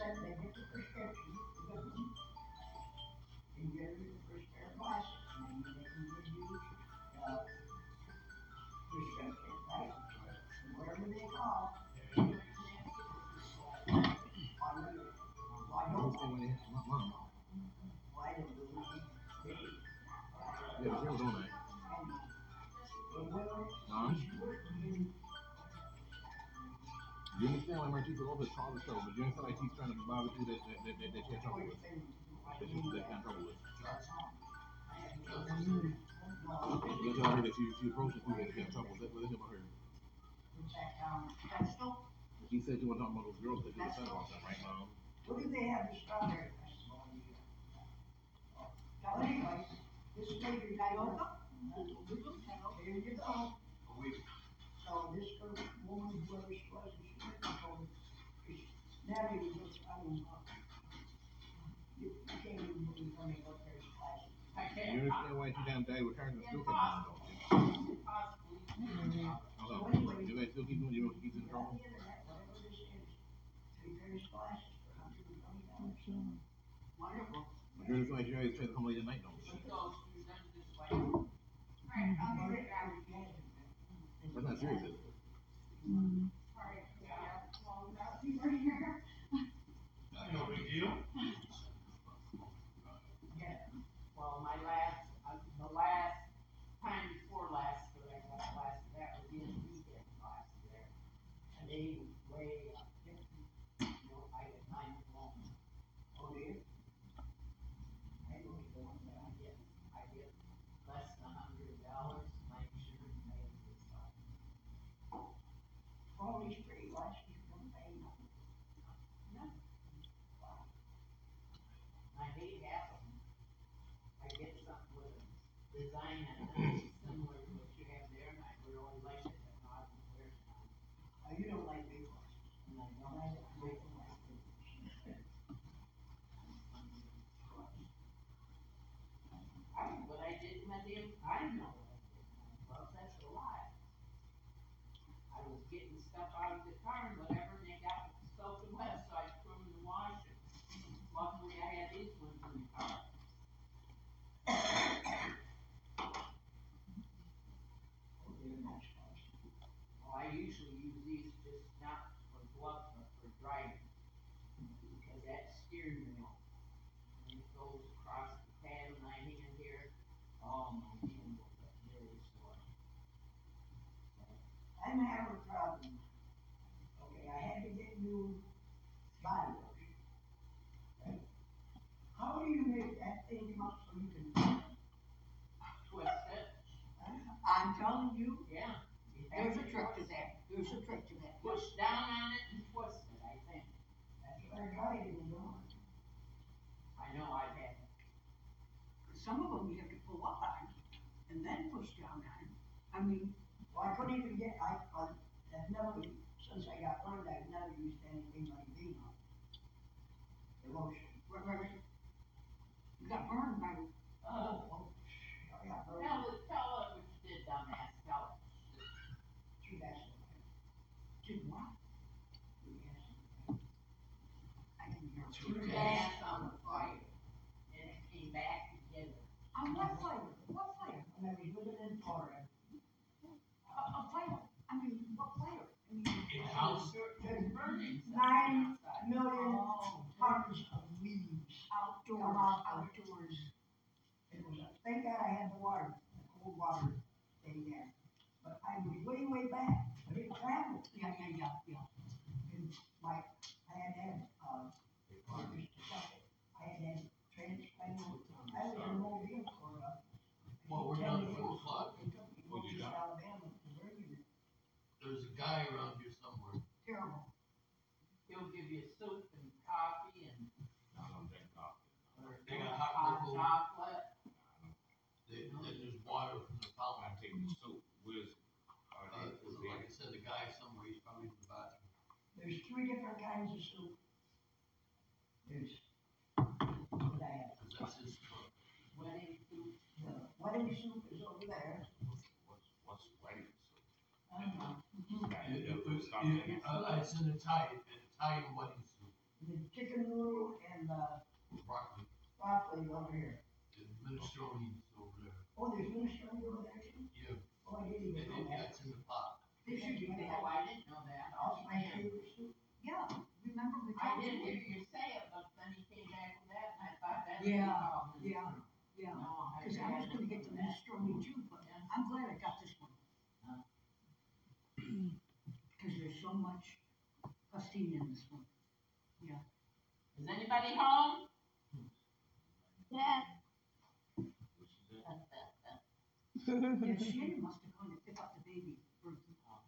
Janeiro de Portavio You understand why my teacher always called the stuff, but you understand why she's trying to bother you that, that, that, that, that she had trouble with. That she, that she had trouble with. Mm-hmm. You're telling that she, she approached you people that she had trouble with. What is it about her? She said you were talking about those girls that you were talking about, that, right, Mom? What do they have this strawberry festival on? Now, anyways, this is Major Diota. There you go. So this girl, woman, was. Never. You understand why she damn day returned the stupid now, don't you? Impossible. Although, like, do still keep doing, you know, keep in trouble? You're just like, always say the home late at night, don't you? That's not serious, is it? Mm. Alright, yeah. need I'm having a problem. Okay, I had to get new body. Right? How do you make that thing come up so you can, Twist it, I'm telling you, yeah. There's a trick to that, there's a trick to that. Push down on it and twist it, I think. That's what I and you know, I know I've had some of them you have to pull up on and then push down on. I mean, I couldn't even get, I, I, I've never, since I got learned, I've never used anything like Vino. The lotion. Right, right, right. You got burned by, Oh, oh, I got burned. tell it, tell it what you did, dumbass, tell it. Two bags of Did what? Two bags of I didn't hear. Two gas on the fire, and it came back together. On what fire? What fire? When I was living in Florida. A, a fire? I mean, what fire? I mean. In-house? There's Burning. Nine million Oh. tons of leaves. Outdoors. Out outdoors. It was, thank God I had the water, the cold water thing there. But I was way, way back. I didn't travel. Yeah, yeah, yeah, yeah. And my, I had had, uh, just a second, I had had transplant. I was in Mobile for, uh. Well, we're done at four o'clock. It took me What'd you to got? Alabama to bring me. There's a guy around here somewhere. Terrible. He'll give you soup and coffee and. I don't drink coffee. They got hot Hot cocoa. chocolate. They, then there's water from the fountain. I take the soup, where's, Uh, uh, is like I said, the guy somewhere, he's probably in the bathroom. There's three different kinds of soup. There's, what I have, Cause that's his truck. wedding soup. the wedding soup is over there. what's, what's, what's wedding soup? I don't. It- it- There's it- it- it. uh, It's an Italian, an Italian wedding soup, The chicken noodle and the broccoli, broccoli over here. and minestrone is over there. Oh, there's minestrone over there too? Yeah, Oh, I didn't even know it, that. that's in the pot. This should be Oh. I didn't know that. That's my favorite soup. Yeah, remember we I talked didn't hear you say it, but then he came back with that, and I thought that's. Yeah, what he Yeah, called it. yeah. No, I Cause I was gonna get the minestrone too, but I'm glad I got this one. Huh. Cause there's so much pastina in this one. Yeah. Is anybody home? Yeah. Yeah, Shannon must have gone to pick up the baby. for-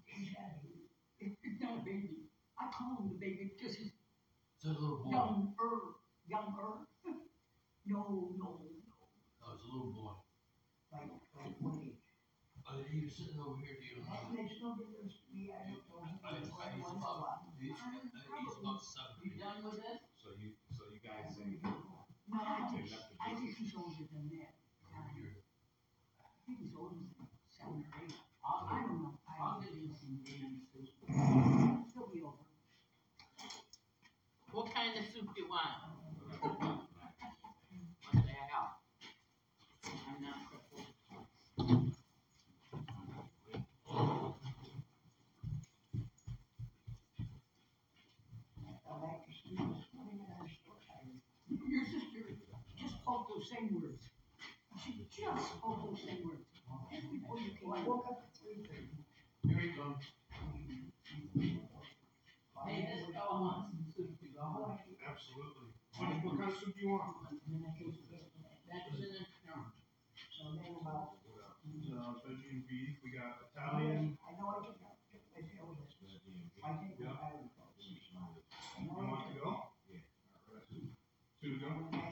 She's had baby. It's not a baby. I call him the baby because he's It's a little boy, younger, younger. No, no, no, no, it's a little boy. like, like what he was sitting over here, the other That makes no difference to me, I don't know. I, I, he's about, he's, he's about seven. You done with this? So you, so you guys say, No, I think, I do. think he's older than that. Um, here. I think he's older than seven or eight. I don't know. I'll I, give you some damn soup. he'll be over. What kind of soup you want? What the hell? I'm not cooking. I like to see this morning and I was so tired. Your sister just spoke those same words. She just spoke those same words. Just before you came. I woke up at three thirty. Here he comes. Hey, this fellow wants some soup to go. Absolutely. What, what kind of soup do you want? That's in the. So then about, Uh, veggie and beef, we got Italian. I know I took, my tail this. I think Yeah. I You want to go? Two to go?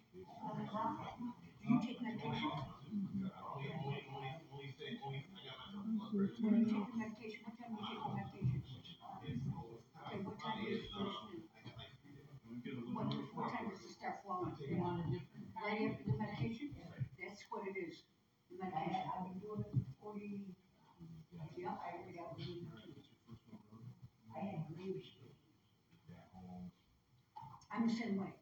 I'm the same way.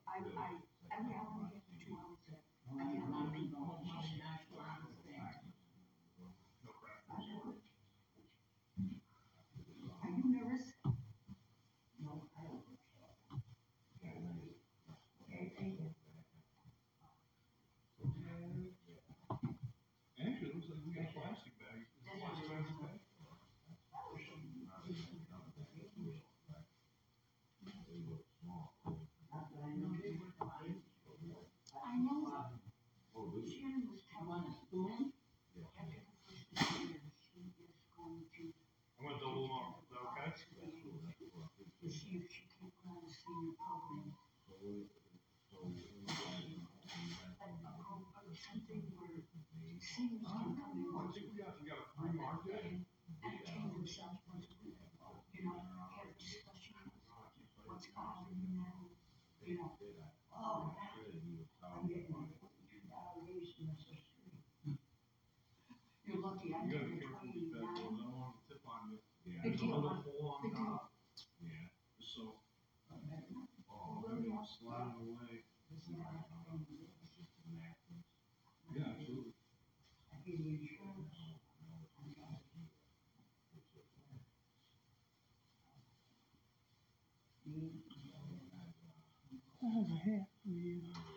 man was telling us, the man have over here.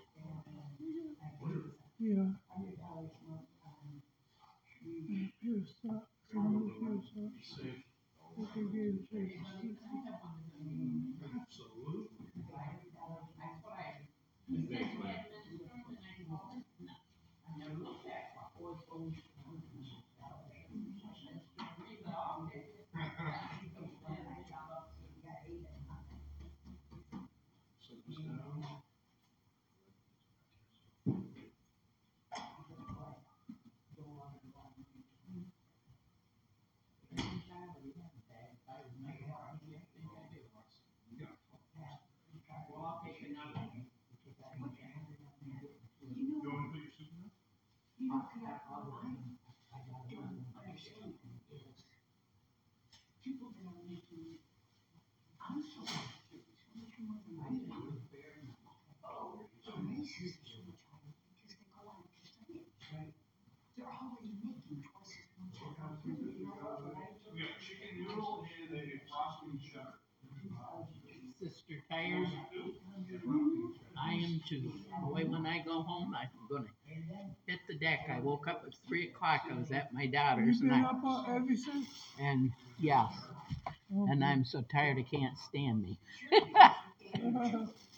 to. Way, when I go home, I'm gonna hit the deck. I woke up at three o'clock. I was at my daughter's, You've and I, up all- ever since? and yeah, oh, and I'm so tired I can't stand me.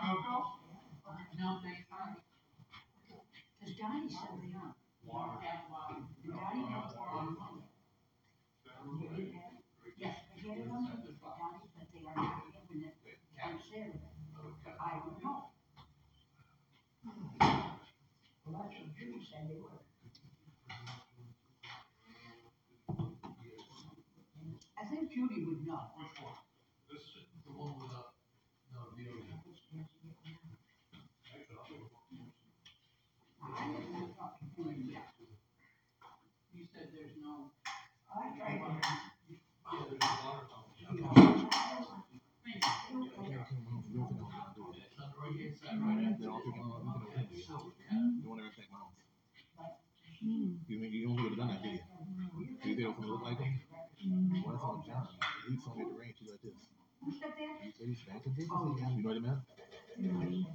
Chicago you silver. Hmm. You don't ever take mom. You mean, you don't think it's done that, do you? Do you think it's gonna look like him? Well, that's on John. He's on the range, he's like this. Who said that? He said he's back in this. You know what I mean?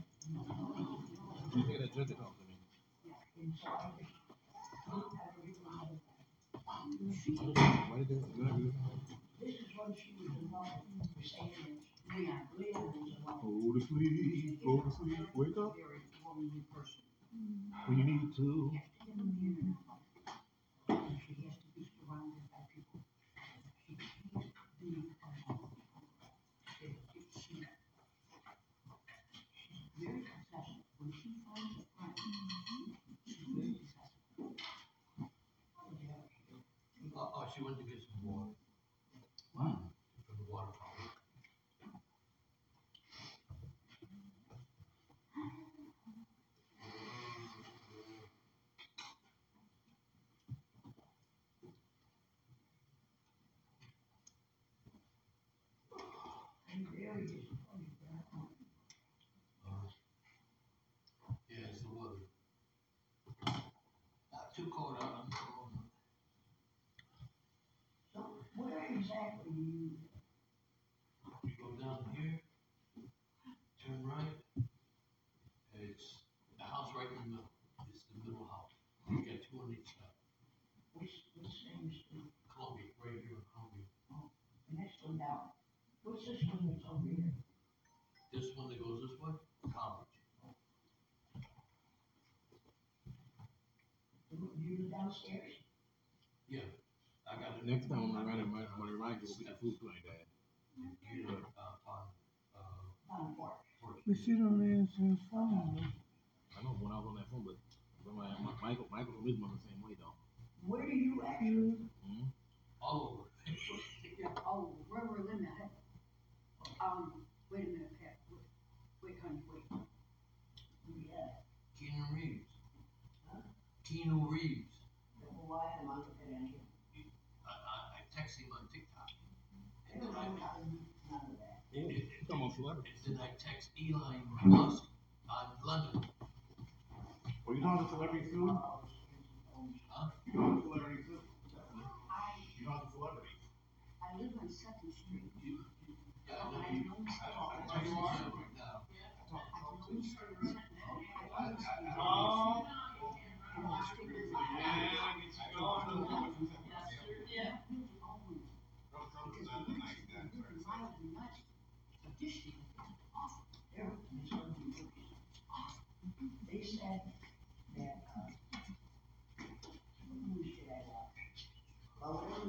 You think that judge that comes to me? And so I just, I don't even know how to. Why did they, you know, you- This is when she was involved in saying, Leon, Leon was involved. Go to sleep, go to sleep, wake up Very womanly person. when you need to. And she has to be surrounded by people. She can't be alone. It- it- she- She's very successful. When she finds a friend, she's very successful. Oh, oh, she went to get some water. Wow. From the water fountain. I'm very disappointed. Yeah, it's the weather. Not too cold out. So where exactly you, You go down here, turn right. It's the house right in the middle. It's the middle house. You got two on each side. which, which name is Columbia, right here in Columbia. the next one down? What's this one that's over here? This one that goes this way, college. You you downstairs? Yeah, I got it. Next time I'm gonna remind, I'm gonna remind you, we'll get the food like that. You know, uh, on, uh, On the porch. But she don't answer his phone. though. I know when I was on that phone, but, but my, my, Michael, Michael from his mom the same way though. Where do you actually, Hmm? All over. yeah, oh, where we're living at? Um, wait a minute, Pat, wait, wait, honey, wait. Yeah, Keanu Reeves. Huh? Keanu Reeves. why am I looking at you? I, I, I text him on TikTok. I And then know I, how to do none of that. Oh, you talking about celebrities? and then I text Elon Musk on London. Were you talking to celebrities too? Huh? You talking to celebrities too? I, You talking to celebrities? I live on Second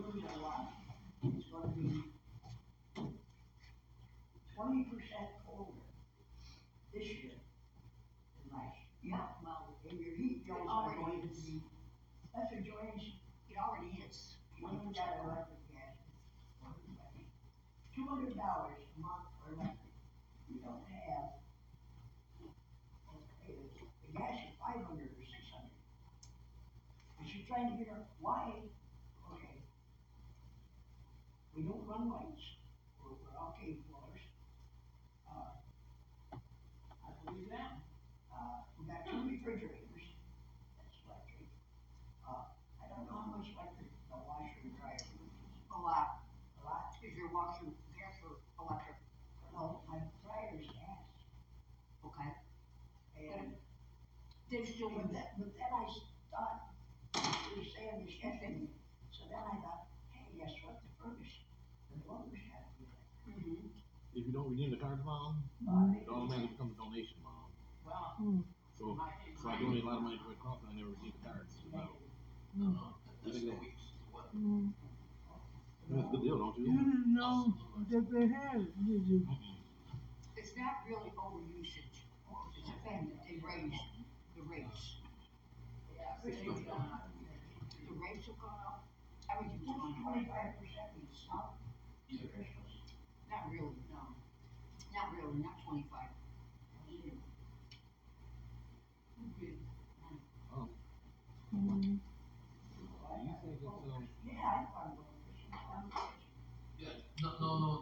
Movie I watch, 20% colder this year than last year. Yeah, well, and your heat bills are going to be, that's a Jordan's, it already is. when you got electric gas two hundred dollars a month for electric, you don't have, okay, the the gas is five hundred or six hundred. And she's trying to figure out why, okay, we don't run lights, They still. But that, but then I s- thought, we were saying this yesterday, so then I thought, hey, guess what, the furnace, the blowers have to be there. Mm-hmm. If you don't redeem the card, mom, it automatically becomes a donation, mom. Well, So, so I donate a lot of money to Red Cross and I never received the cards. So, No, no, that's the weeks, the weather. Mm. that's a good deal, don't You you? didn't know that they had it, did you? It's not really over usage, it's the fact that they raised the rates have gone up, everything's gone. Twenty-five percent, it's not. Not really, no. Not really, not twenty-five. Oh. Yeah, Yeah, no, no, no,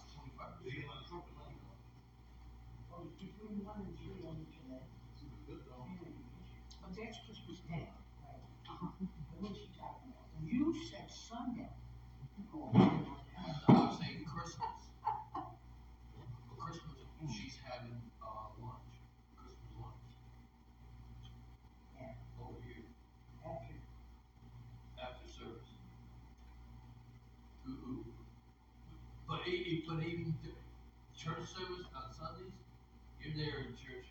church service on Sundays, you're there in church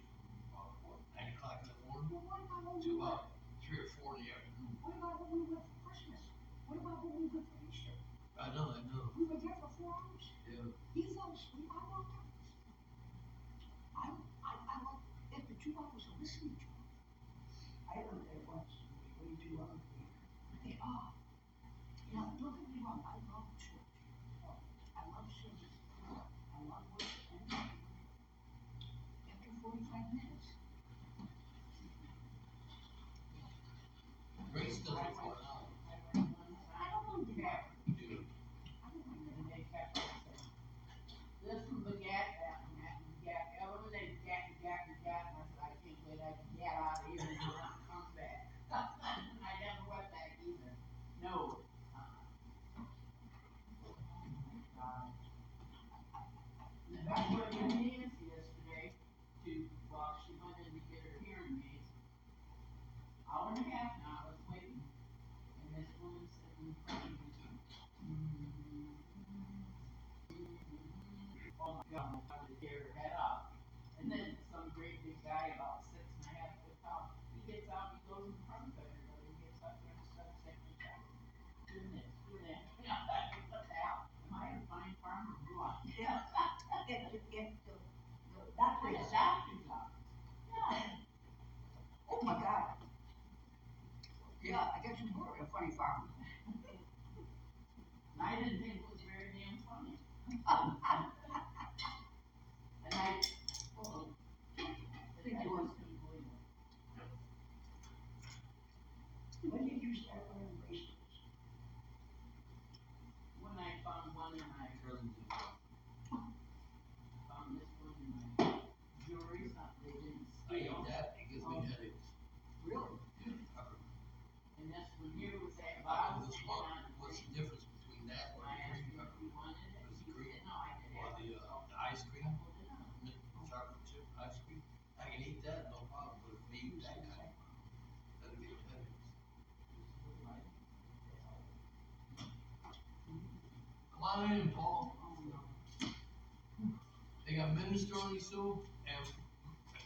use Soup and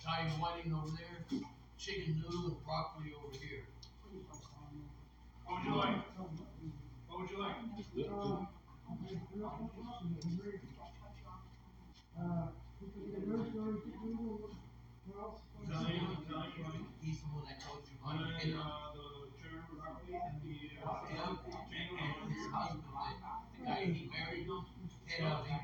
Italian wedding over there, chicken noodle and broccoli over here. What would you like? What would you like? He's the one that told you. about then, uh, the German uh, broccoli and the, uh, and his husband, the guy he married, and, uh,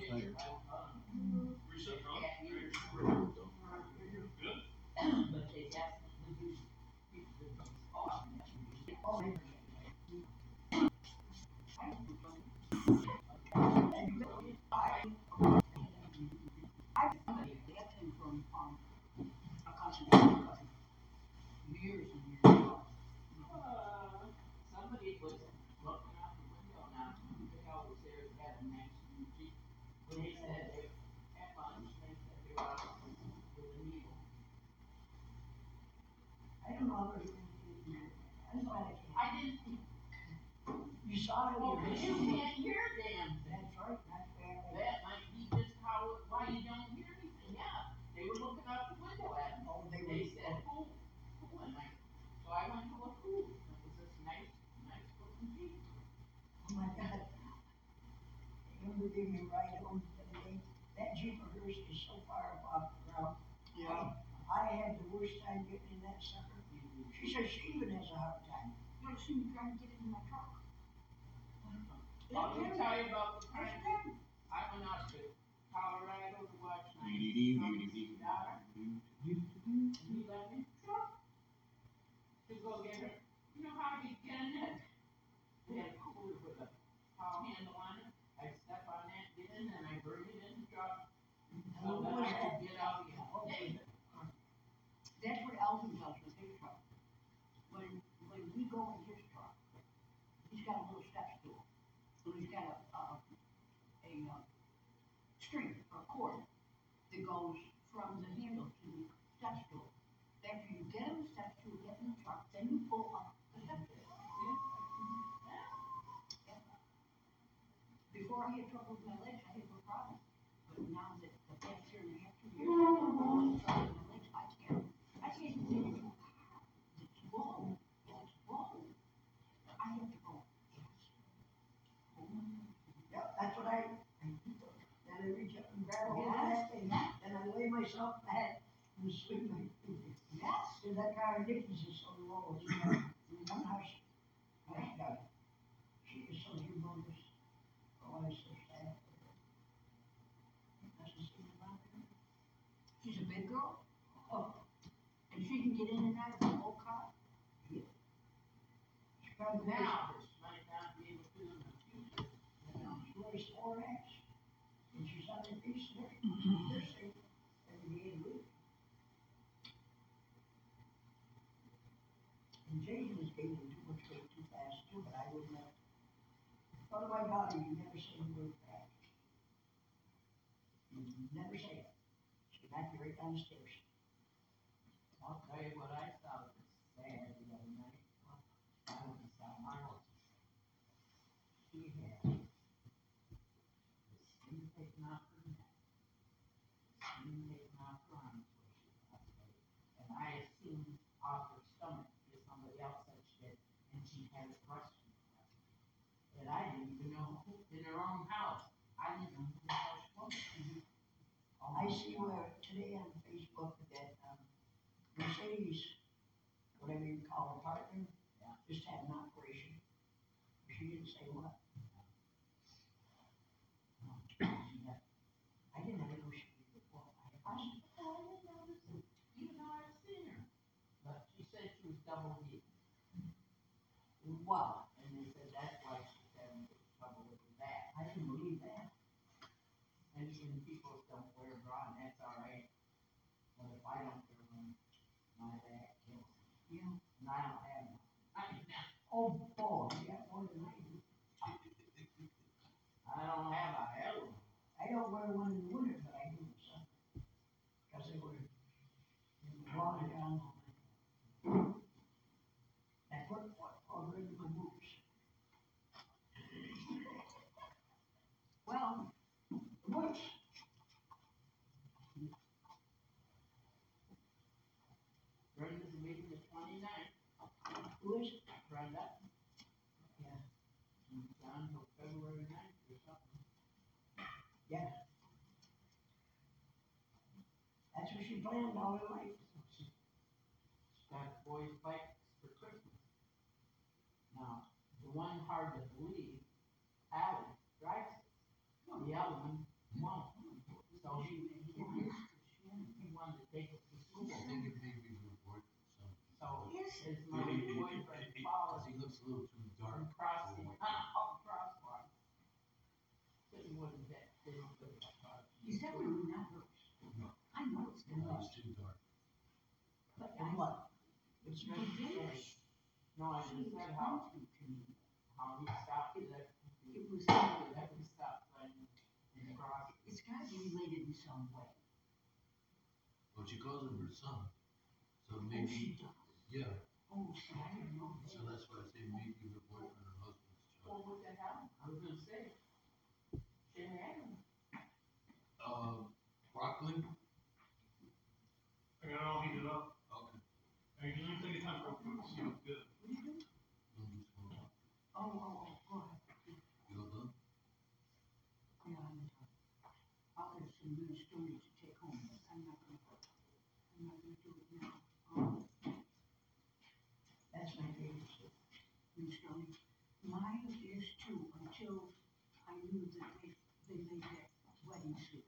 mean, they never Go did. fire. Reset, Ron? Yeah, years. Good? But they definitely do. Oh, Oh, they- I, somebody, that came from, um, a conservation company. Years and years ago. Uh, somebody was looking out the window now, who the hell was there, had a nice, Jeep. When they said they, at lunch, they said they were out with a needle. I don't know if it was, that's why I can't. I didn't, You saw it, oh, you you can't hear a damn thing. That's right, that's bad. That might be just how, why you don't hear anything, yeah. They were looking out the window at me. Oh, they They were, said, who, oh. who, and I, so I went to look who, it was this nice, nice looking Jeep. oh my God. Remember giving me a ride home the other day? That Jeep of hers is so far above the ground. Yeah. I had the worst time getting in that sucker. She says she even has a hard time. You ever seen me trying to get in my truck? I'll tell you about the That's time. I went out to Colorado to watch my daughter. He let me truck to go get her. You know how you get in it? They had a cooler with a towel handle on it. I step on that, get in, and I bring it in the truck. So What that was I that? could get out again. Okay. That's what Alvin does with his truck. When, when we go in his truck, he's got a little step stool. He's got a, uh, a, string or cord that goes from the handle to the step stool. After you get in the step get in the truck, then you pull up the step stool. Yeah. Before I had trouble with my legs, I had no problem. But now that the past year and a half, two years, I've been trouble with my legs, I can't, I can't even get into a car. It's long, it's long. I have to go. Yep, that's what I, I do. Then I reach up and grab hold of that thing, lay myself back and swing my feet. Yes. Cause that car Dickies is so low, it's, uh, somehow she, my God, she is so humongous. Oh, I so sad for her. Doesn't seem about her. She's a big girl. Oh, and she can get in and out of the whole car. Yeah. She probably Now, this might not be able to in the future. you know, she wears four X. And she's on her feet, they're, they're safe every day of the week. And Jason is gaining too much weight too fast too, but I wouldn't let. I got you? Never say the word. You never say it. She knocked you right down the stairs. I'll tell you what I saw was sad the other night. I went and saw Marla. She had this thing taken off her neck. This thing taken off her arms where she got laid. And I assumed off her stomach because somebody else said she did, and she had a question. And I didn't even in her own house, I didn't know who the hell she was. I see where today on Facebook that, um, Mercedes, whatever you call a partner, just had an operation. She didn't say what. I didn't even know she was before. I I asked oh, I didn't know this, is- even though I've seen her. But she said she was double D. Well, and they said that's why she's having trouble with her back. I didn't believe that. And, and people don't wear a bra, and that's all right. But if I don't wear one, my back kills me. Yeah. And I don't have one. I Oh, boy, than I do. I don't have of a I don't wear one in the winter, but I do in summer. Cause they were, they were drawing down on my. I put, put, over boots. Well, the boots. planned all her life. For Christmas. Now, the one hard to believe, Adam drives it. The other one won't. So he, he, he wanted to take it to school. I think it may be. So his, his mother's boyfriend followed. Because he looks a little too dark. Across uh, the, crosswalk. But he wasn't that. I know it was too dark. But I, what? It's not finished. No, I didn't understand how to, how he stopped it. It was, that he stopped playing in the. It's got to be related in some way. Well, she calls him her son. So oh, maybe. Oh, she does. Yeah. Oh, she, I didn't know that. So that's why I say maybe her boyfriend or husband's child. Well, what the hell? I was going to say. She had. Uh, broccoli? all heated up. Okay. And you to take your time for a she was good. Oh, oh, oh, go ahead. I'll have some new stories to take home, but I'm not gonna, I'm not gonna do it now. That's my favorite new. Mine is too, until I knew that they, they made that wedding suit.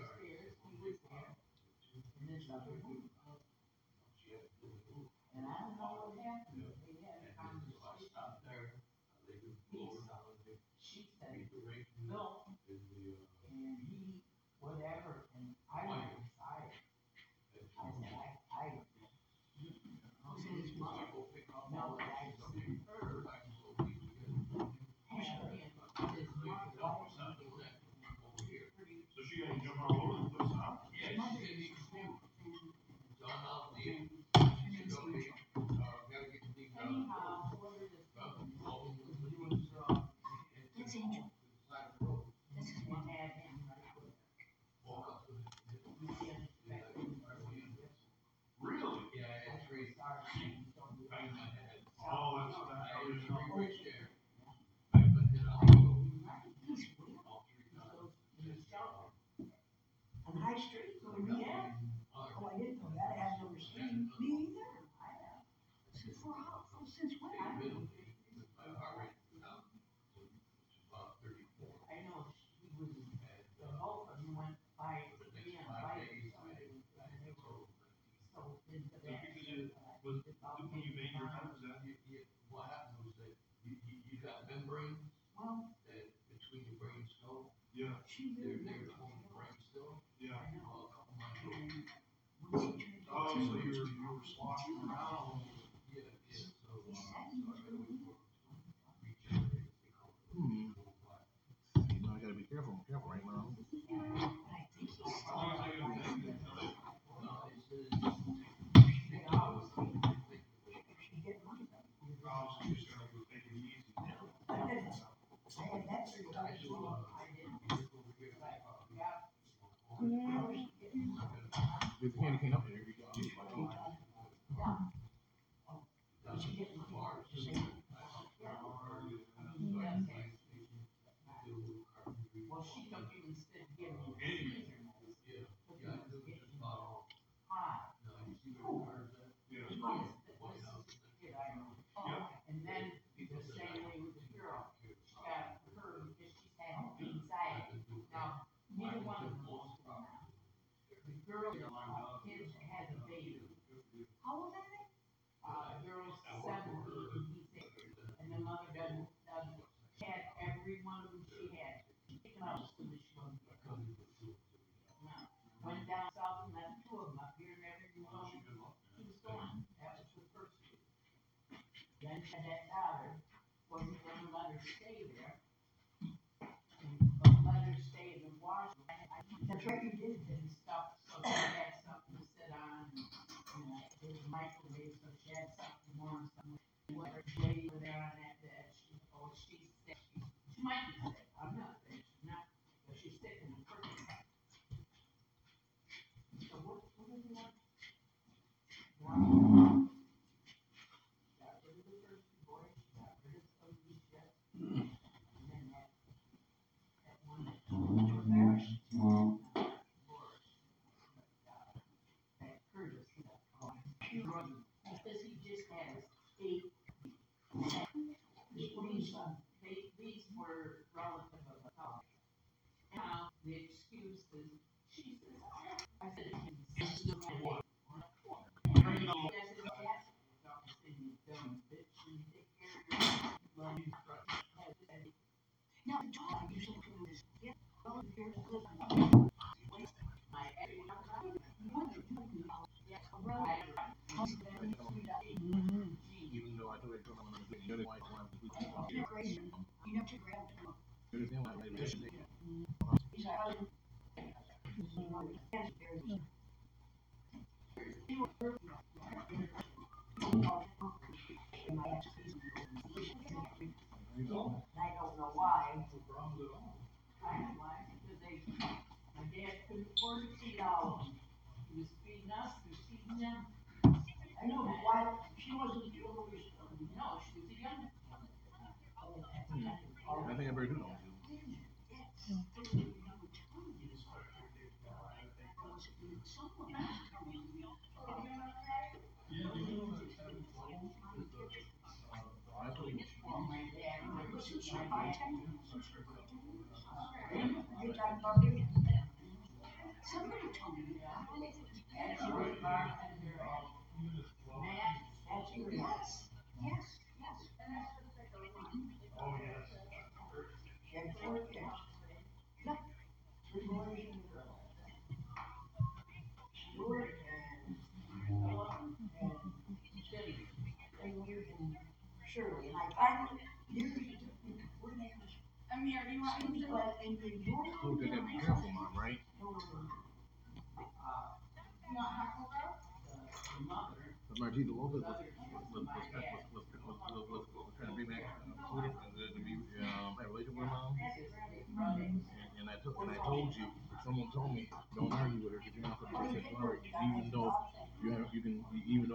Türkiye Cumhurbaşkanı olursa yetiştirilmiş daraltıyı Jordan did things stuff, so she had something to sit on, and, you know, it was microwave, so she had something warm somewhere. Whatever lady were there on that bed, she, oh, she said, she, she might be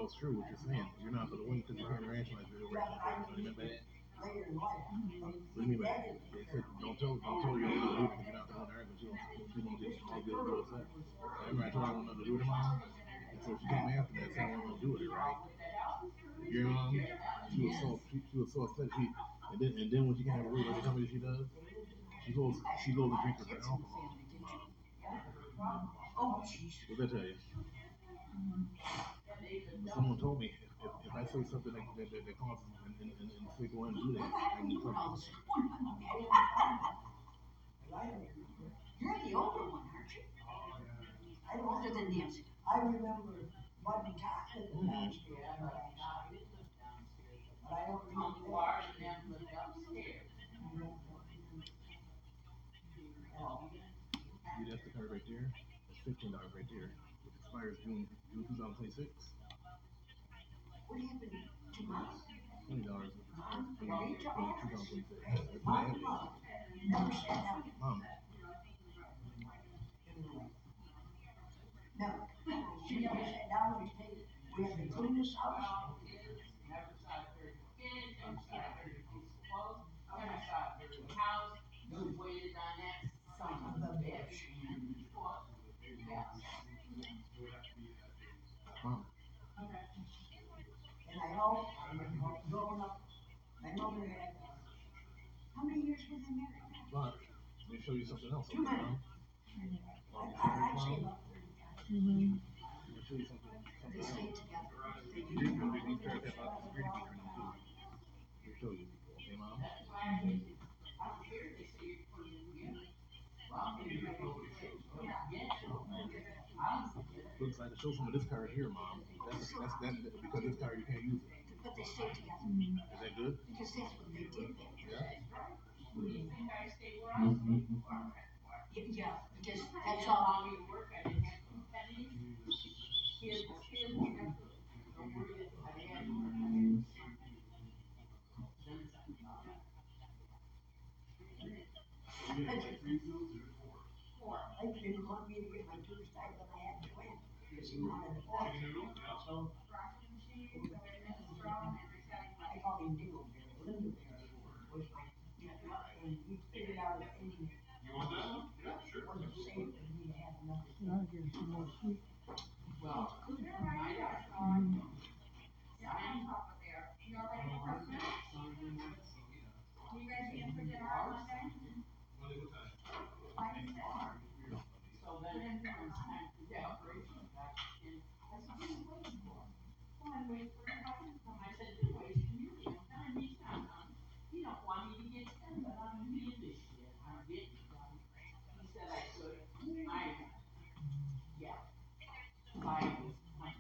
follows through what you're saying. You're not going to win because you're interacting like you're interacting. What do you mean by that? They said, don't tell, don't tell your little you're not the one arguing, you don't, you don't get all good girls there. Remember I told her I don't know to do it tomorrow? And so she came after me and said, I don't know to do it, right? You know what She was so, she, she was so upset. She, and then, and then when she can't have a to read every company she does, she goes, she goes to drink her alcohol. What did I tell you? someone told me if, if I say something that, that, that, that causes and, and, and, and say go and do that, I can come. You're the older one, aren't you? I'm older than Nancy. I remember one time in the last year, but I don't remember why and lived upstairs. Yeah, that's the card right there. That's fifteen dollars right there. It expires June June two thousand twenty six. No, she never sat down and said, we have to clean this house. How many years were they married? but let me show you something else. Too many. Mom. I, I, I'd say about thirty-five. Let me show you something. They something stayed together. They didn't to very the about security cameras too. Let me show you. Okay, mom? I they. I'm. Looks like to show some this card here, mom. That's, that's, that, because this card you can't use it. But they stayed together. Is that good? Because that's what they did. Yeah. You think I stay where I stay? Yeah, because That's that's all all. I mean, work, I didn't have two pennies. Kids, kids, don't worry, I had. Four. I didn't want me to get my tooth tied, but I had to win. Because he wanted it all. So. I called him Dingleberry, Lindaberry was my, and we figured out that any. You want that one? Yeah, sure. Wasn't safe for me to have another. I'll get some more sweet. Well. So then it comes time for the operation back in. I said, "I'm waiting for him." Well, I'm waiting for him to come. I said, "You're wasting your damn time. He's not coming. You don't want me to get done, but I'm being this shit. I'm getting done." He said I could. I, yeah. Five was fine.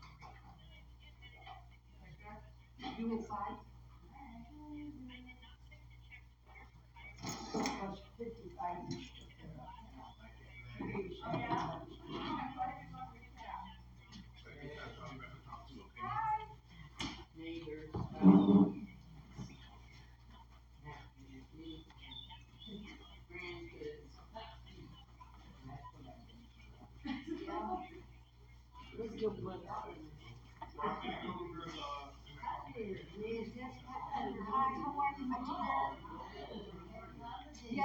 You were five? Was fifty-five years. Neighbors. um, Grandkids. That's what I did. Yeah. Let's go blood out. Rob, can you go over, uh, Liz, that's, hi, how are you, my dear? Yes,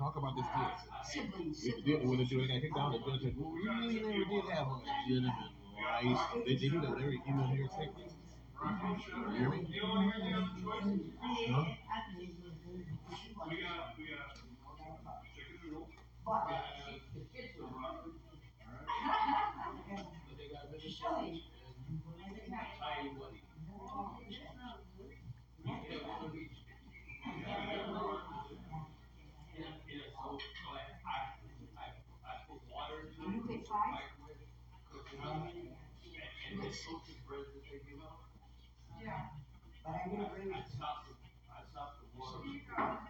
talk about this deal. Siblings, If you did, when the jury got kicked out, the judge said, well, we really never did have a legitimate right. They, they do that with every email here in Texas. You hear me? You don't other choices? Huh? We got, we got chicken noodle. But. and The kids were broccoli. But they got rid of Silly. and tell you what, he- yeah, we're gonna be- And, and so, so I, I, I, I put water into You it, get five? microwave, cook it up, and, and the sausage bread that they give out. But I didn't bring I it. stopped, the- I stopped the water.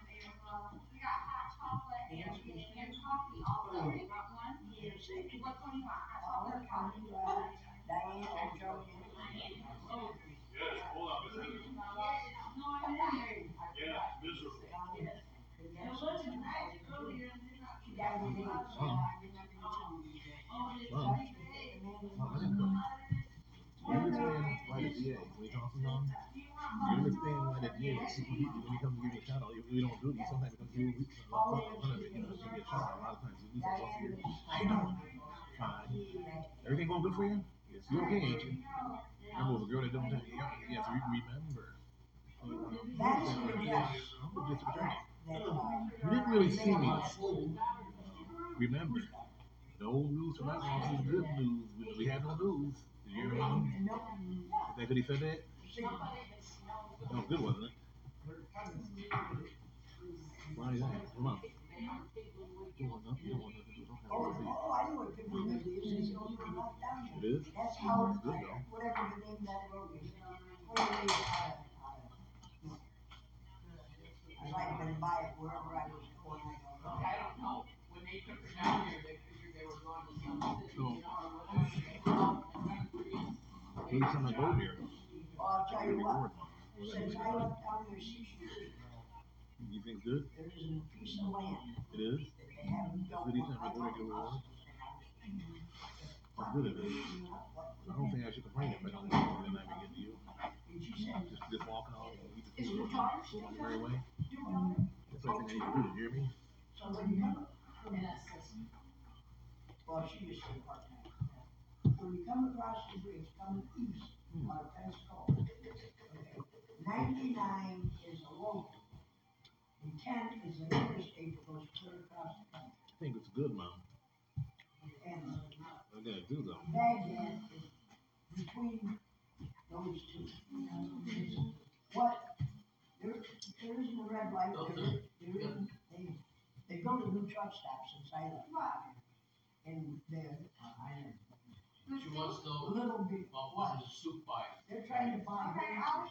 He talks you understand why when to you a we don't do it, sometimes it you, we, a lot of times it comes to give you a shout out, a lot of times you do something here. I know. Fine. Everything going good for you? Yes, you okay, ain't you? Remember the girl that don't you, you have remember. That is Yes, yes. I'm You didn't really see me. Remember, old news from is good news. We had no news. You Is that good he said that? No, good wasn't it? Why is that? Come on. It is? that they haven't built. Good anytime I go there, get a reward? How good it is. I don't think I should complain if I don't get it and I can get to you. Just, just walking out and eat the food. your daughter Walk the way. That's what I think I need to do. You hear me? So when you come, well, she is still part-time. When you come across the bridge, coming east out of Pensacola, okay, ninety-nine is a local. And ten is an interstate that goes clear across the country. I think it's good, Mom. And I gotta do though. Bagdad is between those two. What, there, there isn't a red light, there, there isn't, they, they go to new truck stops in Silent. And they're, uh, I She wants to a know little bit, about what, what the soup fight. they're trying to buy. Okay, I'll-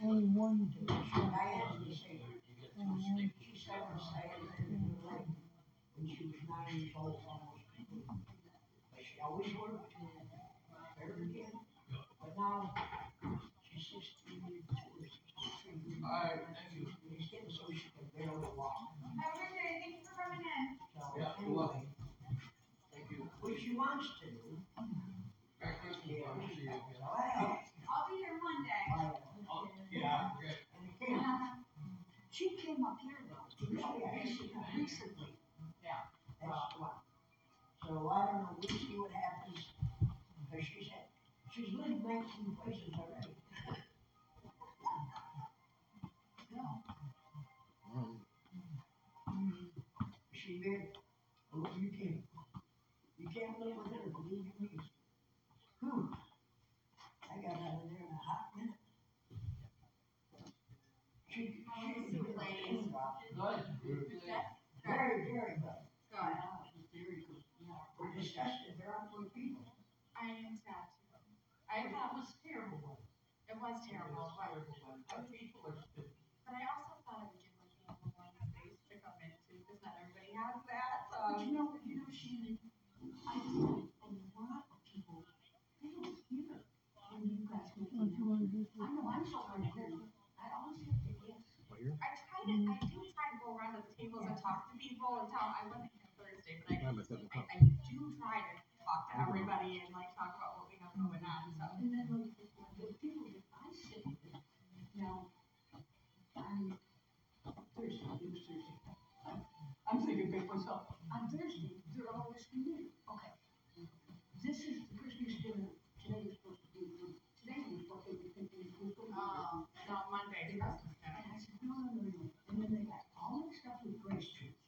to read it. Only one. She, I had to say, she said, I said, when she was nine years old, almost. But she always worked, very again, but now, she's sixty-two or sixty-three. Alright, thank you. It's getting so she can barely walk. Have a good day, thank you for coming in. So, Yeah, you're anyway, welcome. Thank you. what she wants to do, Merry Christmas, Mom. See you again. well, I'll be here Monday. I, Oh, yeah, okay. And she came up here though, recently, recently. Yeah. That's what. So I don't know, we'll see what happens, because she's had, she's lived nineteen places already. Um, She did, oh, you can't, you can't live with her, believe me. Hmm. I got out of there in a hot minute. She, she. Soup ladies. Good. Very, very good. Good. Very good. We're disgusted, there aren't people. I am sad too. I thought it was terrible. It was terrible, but, people are stupid. but I also thought it would give like people more space to come into, because not everybody has that, so. But you know, you know, Shannon, I think a lot of people, they don't hear when you guys make do? I know, I'm so hard. I always have to guess. I try to, I do try to go around the tables and talk to people and tell, I wasn't here Thursday, but I, I'm at seven I. I do try to talk to everybody and like talk about what we have going on, so. And then like, the people that I sit with, now, I'm Thursday, it was Thursday. I'm thinking big myself. On Thursday, they're all listening. Okay. This is the Christmas dinner, today was supposed to be, today was what they were thinking was going to be. Um, no, Monday's And. I said, no, no, no, no. And then they got all mixed up with Grace Church.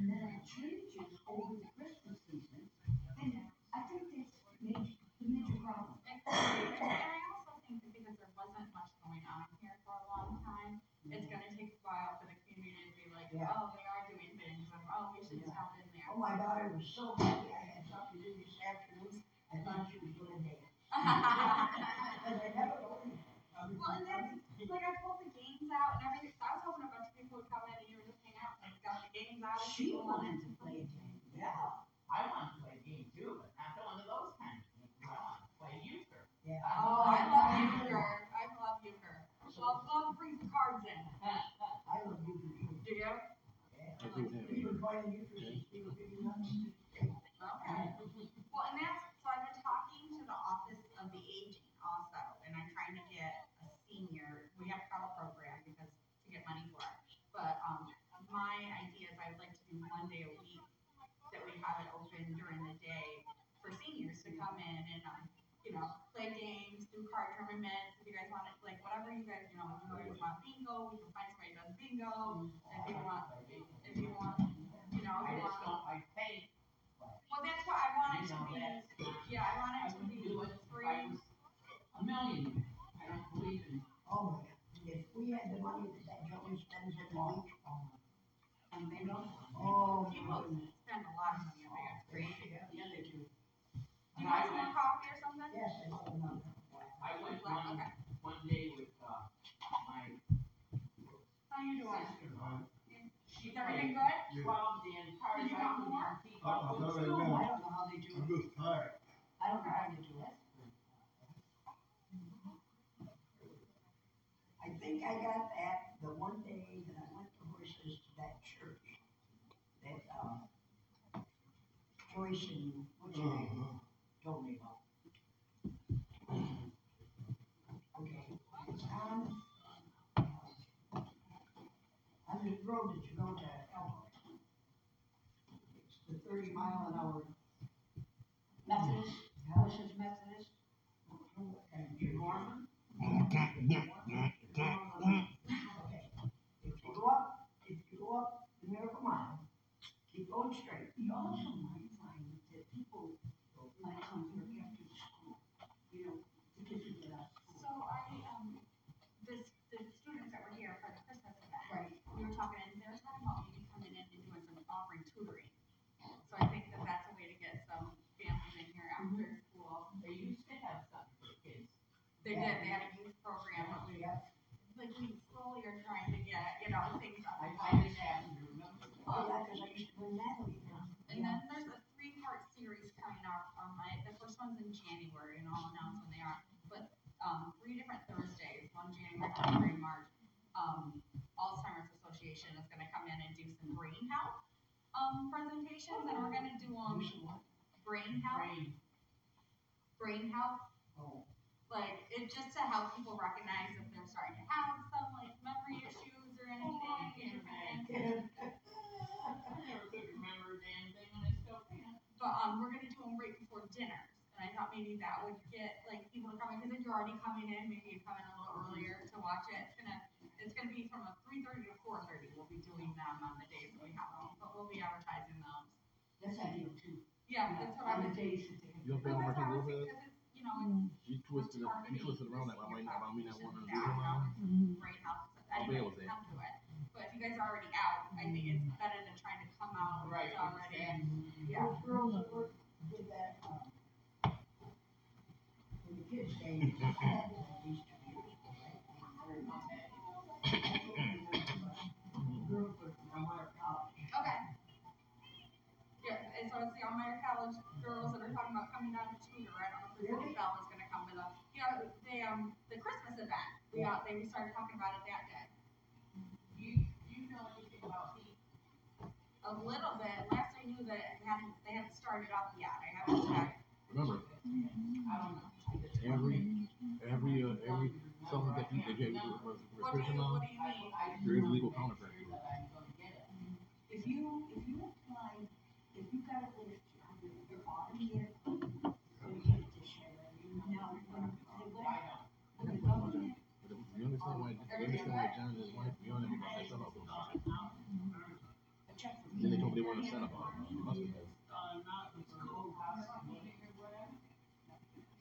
And then I change over the Christmas season. And I think there's major major problems. And I also think that because there wasn't much going on here for a long time, it's gonna take a while for the community to be like, oh, they oh, got games out and everything. So I was hoping a bunch of people would come in and you were just hanging out, like got the games out. And she wanted to play a game. Yeah, I wanted to play a game too, but not one of those kinds of games. I wanted to play euchre. Yeah. Oh, I love euchre. I love euchre. Well, love brings the cards in. I love euchre. Do you? Yeah. I do. Even playing euchre, people give you money. Okay. my idea is I would like to do one day a week that we have it open during the day for seniors to come in and, um, you know, play games, do card tournaments. If you guys want it, like whatever you guys, you know, if you guys want bingo, we can find somebody who does bingo. If you want, if you want, you know, if you want. Well, that's what I want it to be. Yeah, I want it to be free. A million. I don't believe in. Oh my God. If we had the money that Joey spends every week on bingo, oh, People my goodness. spend a lot of money on bingo. Crazy, Yeah, they do. Do you want some more coffee or something? Yes, I know, no. I went one, okay. one day with, uh, my How you doing? sister. Is She everything played good? Twelve damn cards, you I want more? even keep Uh-uh, up with not right school. now. I don't know how they do I'm it. just tired. I don't know how they do it. I think I got that the one day that I went to horses to that church. That, um, Joyce and, what's her name, told me about. Okay, it's on, on the road that you go to Elmwood. It's the thirty mile an hour Methodist, Houses Methodist. And Norman. Okay, if you go up, if you go up the Miracle Mile, keep going straight. You also might find that people might come here after the school, you know, to get to get out. So I, um, this, the students that were here for the Christmas event. Right. We were talking, and they were talking about maybe coming in and doing some offering tutoring. So I think that that's a way to get some families in here after school. They used to have something for kids. They did, they had a youth program, but we, Yeah. like, we slowly are trying to get, you know, things up. I and find running. it happened, you remember? Oh, yeah, cause I used to bring Natalie down. And then there's a three-part series coming up, um, I, the first one's in January, and I'll announce when they are, but, um, three different Thursdays, one January, February, March. Um, Alzheimer's Association is gonna come in and do some brain health, and we're gonna do, um, brain health, Brain. health, Oh, like, it, just to help people recognize if they're starting to have some, like, memory issues or anything, and, and I never could remember a damn thing and I still can't. But um, we're gonna do them right before dinner. and I thought maybe that would get like people to come in, because if you're already coming in, maybe you come in a little earlier to watch it. It's gonna, it's gonna be from a three thirty to four thirty. We'll be doing them on the days that we have them, but we'll be advertising. That's ideal too. Yeah, that's what I On would the do. days that they have. You don't pay But on that's Martin what I would Lopez? think, 'cause it's, you know, mm. it's She twisted it, she twisted around that, I might, I might mean that one in the now, mom. great house, I'll be able anybody to. come to it. But if you guys are already out, I think it's mm-hmm. better than trying to come out when Right, it's already. exactly. Yeah. Those girls that work, did that, um, when the kids day, these two years ago, right? Very much. Girls work in Elmira College. Okay. Yeah, and so it's the Elmira College girls that are talking about coming down to tutor. I don't know if Really? Mrs. Bell is gonna come with them. Yeah, they, um, the Christmas event, we, uh, they started talking about it that day. You, you know anything about heat? A little bit, last I knew that it hadn't, they hadn't started up yet. I haven't checked. Remember, I don't know. Every, every, uh, every, something that you, that you have a What do you, on, what do you mean? I- there is a legal counterfeit. That I'm gonna get it. If you, if you apply, if you got a list, you're, you're on here, you get it this year. Now, when they went, I know. when the government, But You understand why John and his wife, you know, they messed up. check from. Then they told me they weren't upset about it. You must have not with the cold house meeting or whatever.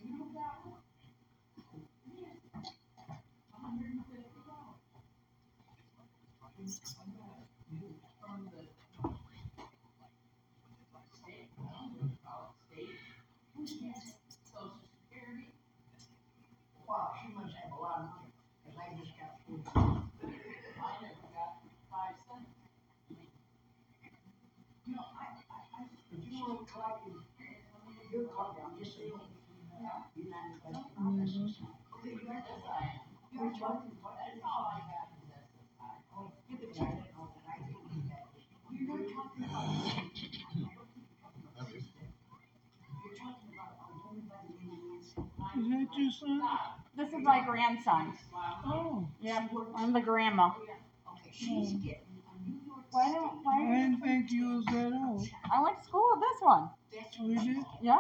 You know that one? Yes. A hundred and fifty dollars. From the state, call it state, Who's next? social security. Wow, she must have a lot of money, cause I just got food. I never got five cents. You know, I, I, I, if you wanna collect your, your card, I'm just saying, you're not collecting all this. Okay, you got Yes, that. I am. You're talking, what, That's all I got is SSI. yeah, but I didn't know that, I didn't do that. You're not talking about, you're talking about a woman by the name of Nancy. Is that your son? This is my grandson. Oh, Yep, I'm the grandma. Okay, she's getting a New York. Why don't, I didn't think you was that old. I went to school with this one. That's Oh, did? Yeah.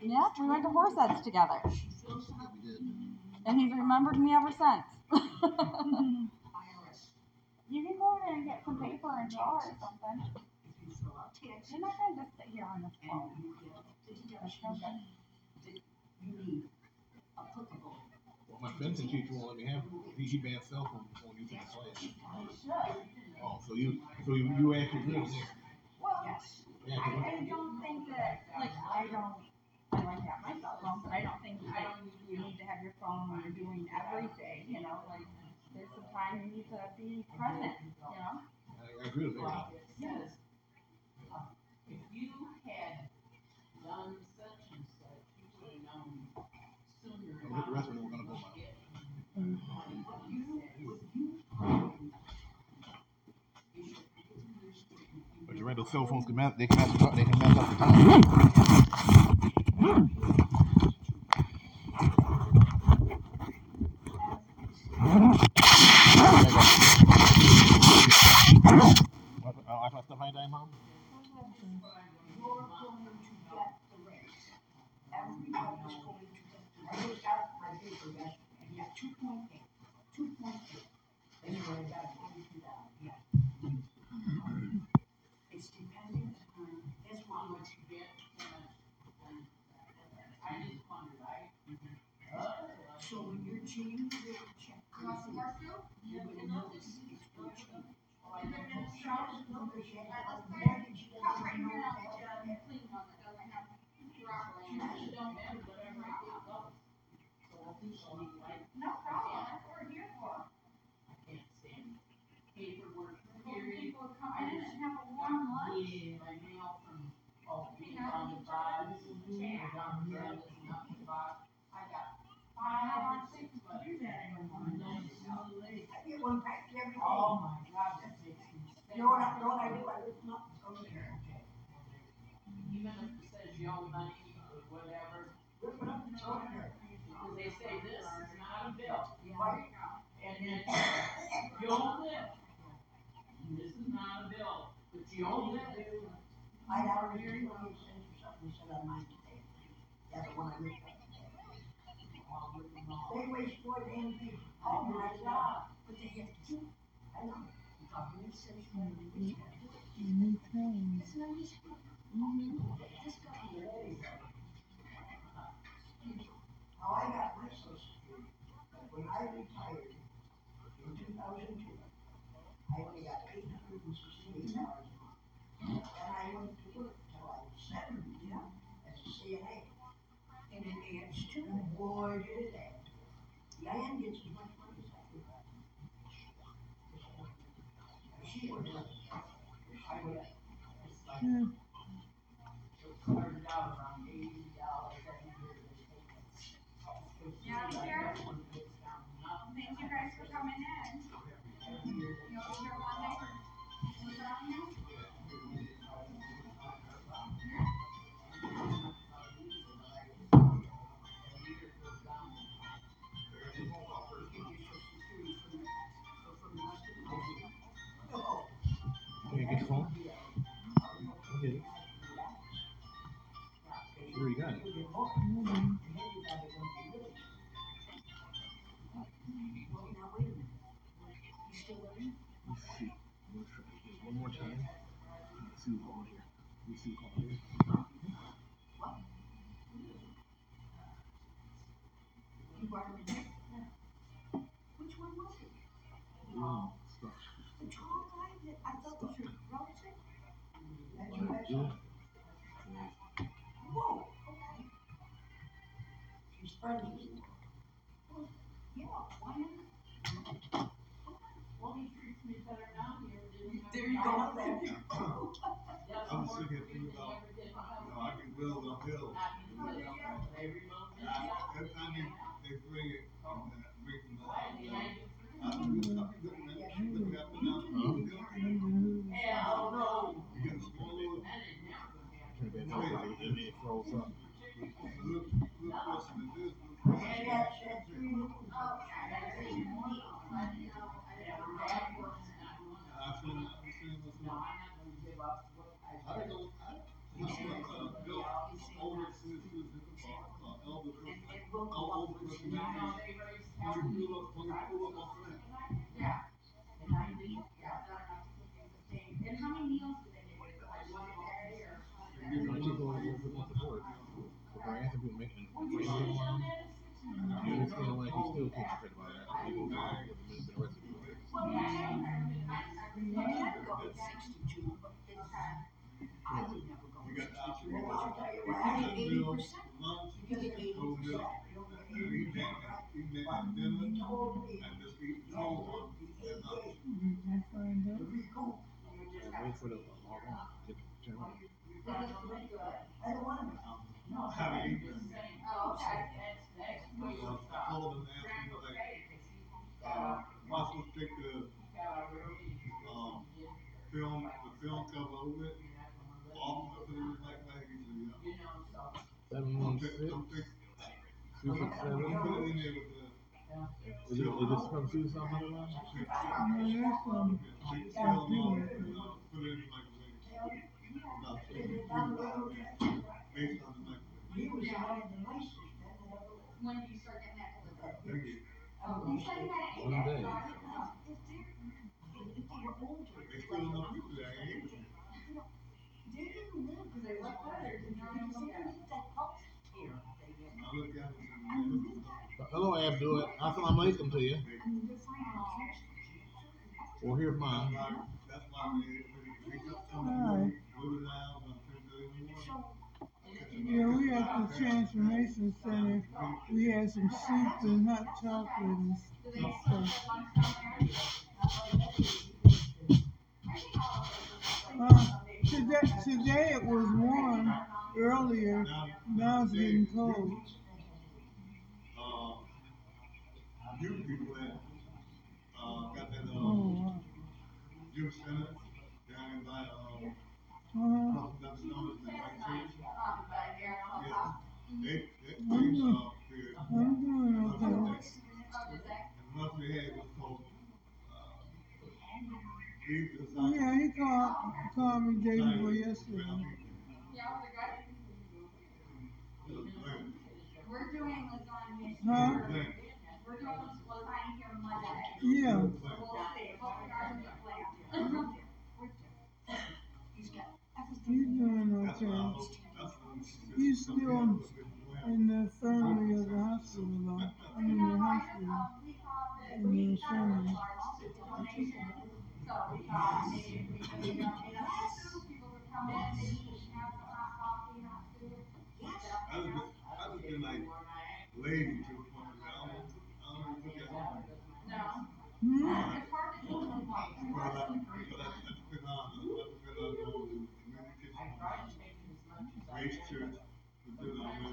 Yeah, we went to Horseheads together. And he's remembered me ever since. you can go over there and get some paper and draw or something. You're not gonna just sit here on the phone. That's no good. Well, my fencing teacher won't let me have, he, he banned cell phone before you can play. Oh, so you, so you, you actually live there? Well, Yeah, I, 'cause I don't think that, like, I don't, I like to have my cell phone, but I don't think that you need to have your phone when you're doing everything, you know, like, there's some time you need to be present, you know? I, I agree with that. Says, uh, if you had done such and such, you would have known sooner. I look, the rest of them were gonna go my. But you're right, those cell phones can mess, they can mess, up- they can mess up the time. What, uh, I got stuff like that, mom? You're going to get the raise. Everybody's going to get the raise. I just got my paper yesterday, yeah, two point eight, two point eight. Anyway, I got forty-two dollars, yeah. It's dependent on, that's why How much you get, how much, and I just wondered, I, uh, So when you're changing your check. Want some more soup? You're gonna notice it's going to change. I don't know. Charles numbers yet, Alright, let's but put then it, she come right doesn't here know and I'll that. get you a clean one that doesn't have broccoli in it it. don't matter, whatever I get goes. So I think I need like, No problem, that's what we're here for. I can't stand paperwork, For period. people to come in and have a warm lunch. Yeah, my mail from, oh, You being know, on the each box, other's or chat. down the road, it's not the box. I got I five or don't six think we letters. do that anymore. No, it's not late. I get one back every day. Oh my God, that makes You I, do, I lift them up and there. Even if it says yo money or whatever, Lift it up and throw there. because they say this is not a bill. Right? And then yo live. This is not a bill, but yo live. I got a hearing when you sent you something, you said I might today. That's the one I looked at. They waste more than people. Oh my God. But they have to, I know. Add. Gets as much money as I do. She was, I was, Hmm. Started out around eighty dollars every year they take Yeah. Thank you guys for coming in. Than. There you go, I'm sick of food, though. I can build uphill. Every time they, bring it, um, I do. Up and down. Hell no. Get it froze up. There? you understand why he still takes credit about that. And just the whole one. And, uh, You can find out. Wait for the. Get turn on. I don't How to the. Oh, okay. That's, that's the I take the, film, the film cover I put it in there with the, Is it is this from Susan Hunter? No, from, take the we, we, we took some, Alright. Blue Nile, and ten billion more. yeah, we at the transformation center, we had some soup and hot chocolate and stuff. Uh, today, today it was warm earlier, now it's getting cold. Uh, you people that, uh, got that, Oh, uh, wow. youth center down by, uh, Uh-huh. that's known as the White Church. Um, but Aaron, I'll Yeah, talk. they, they, I'm they, doing, uh, did, I'm doing okay. Oh, did they? and once we had was called, uh, leave the Yeah, he called, called me day before yesterday. Yeah, we're good. We're doing lasagna. Huh? Yeah. He's doing okay. He's still in the infirmary of the hospital, though. I mean, the hospital. In the infirmary. Maybe if we could, you know, you know, people would come in, they eat, have some hot coffee, hot food. I just, been- I just been like lazy to the point where I don't, I don't even look at home. No. Hmm? It's hard to do them all. Because I, because I, I depend on, I depend on going to the community kitchen, Grace Church, we do it on Wednesday, Hmm. Monday, Thursday, Yeah. So what do you do on Tuesdays Yeah. and Fridays and the weekend? Tuesdays, Go sleep for two days. Three days. Um, that's a big, It's ridiculous.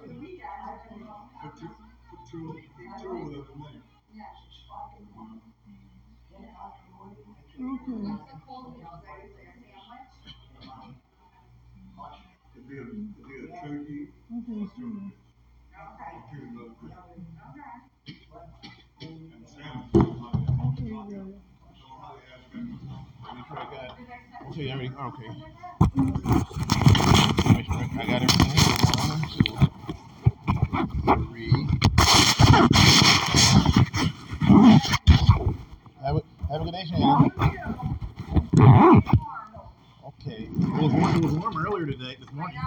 night. Yeah. Okay. You got it. Make sure I got. Did I send- Okay, I already. Okay. Make sure I got everything here. One, two, three. Have a, good day, Shannon. Okay. It was, warm, it was warm earlier today, this morning.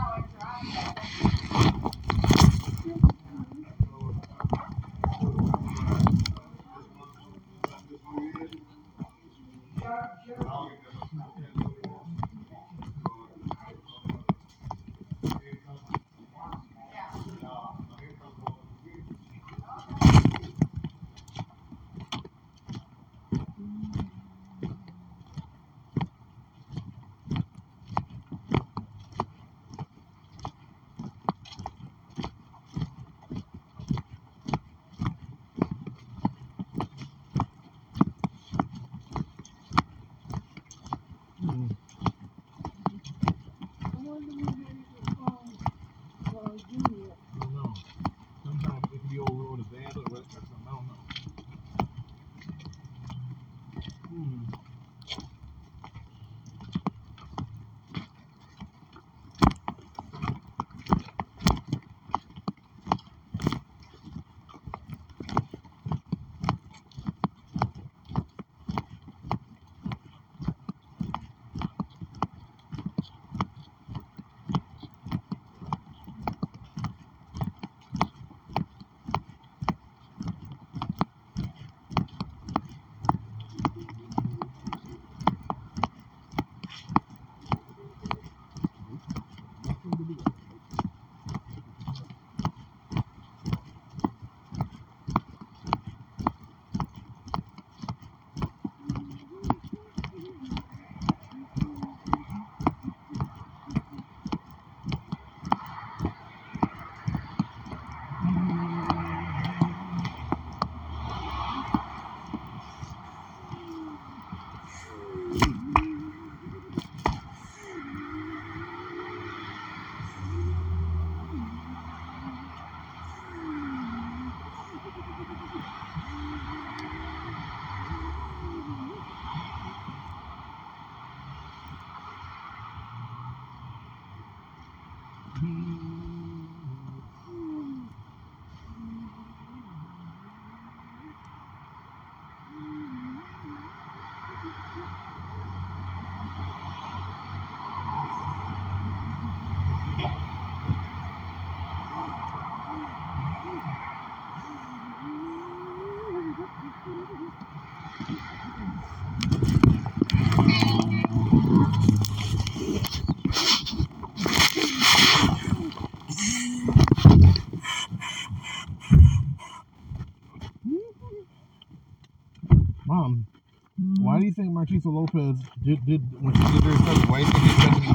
Marchisa Lopez did, did when she did her stuff? Why do you think she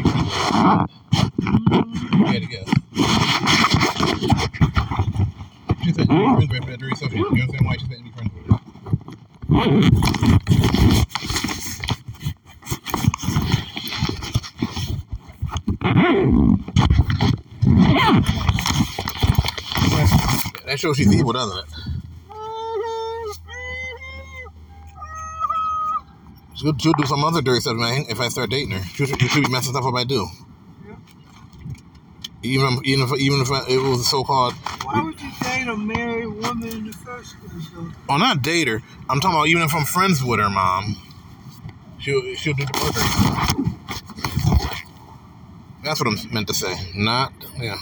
her? You had to guess. She said you be friends with after her stuff. You understand why she said you friends with her? That shows she's evil, doesn't it? She'll, she'll do some other dirty stuff, man. If I start dating her, she'll, she'll be messing stuff up. I do. Even if, even if even if I, it was so called, Why would you date a married woman in the first place, though? oh, not date her. I'm talking about even if I'm friends with her, mom. She'll she'll do the murder. That's what I'm meant to say. Not yeah.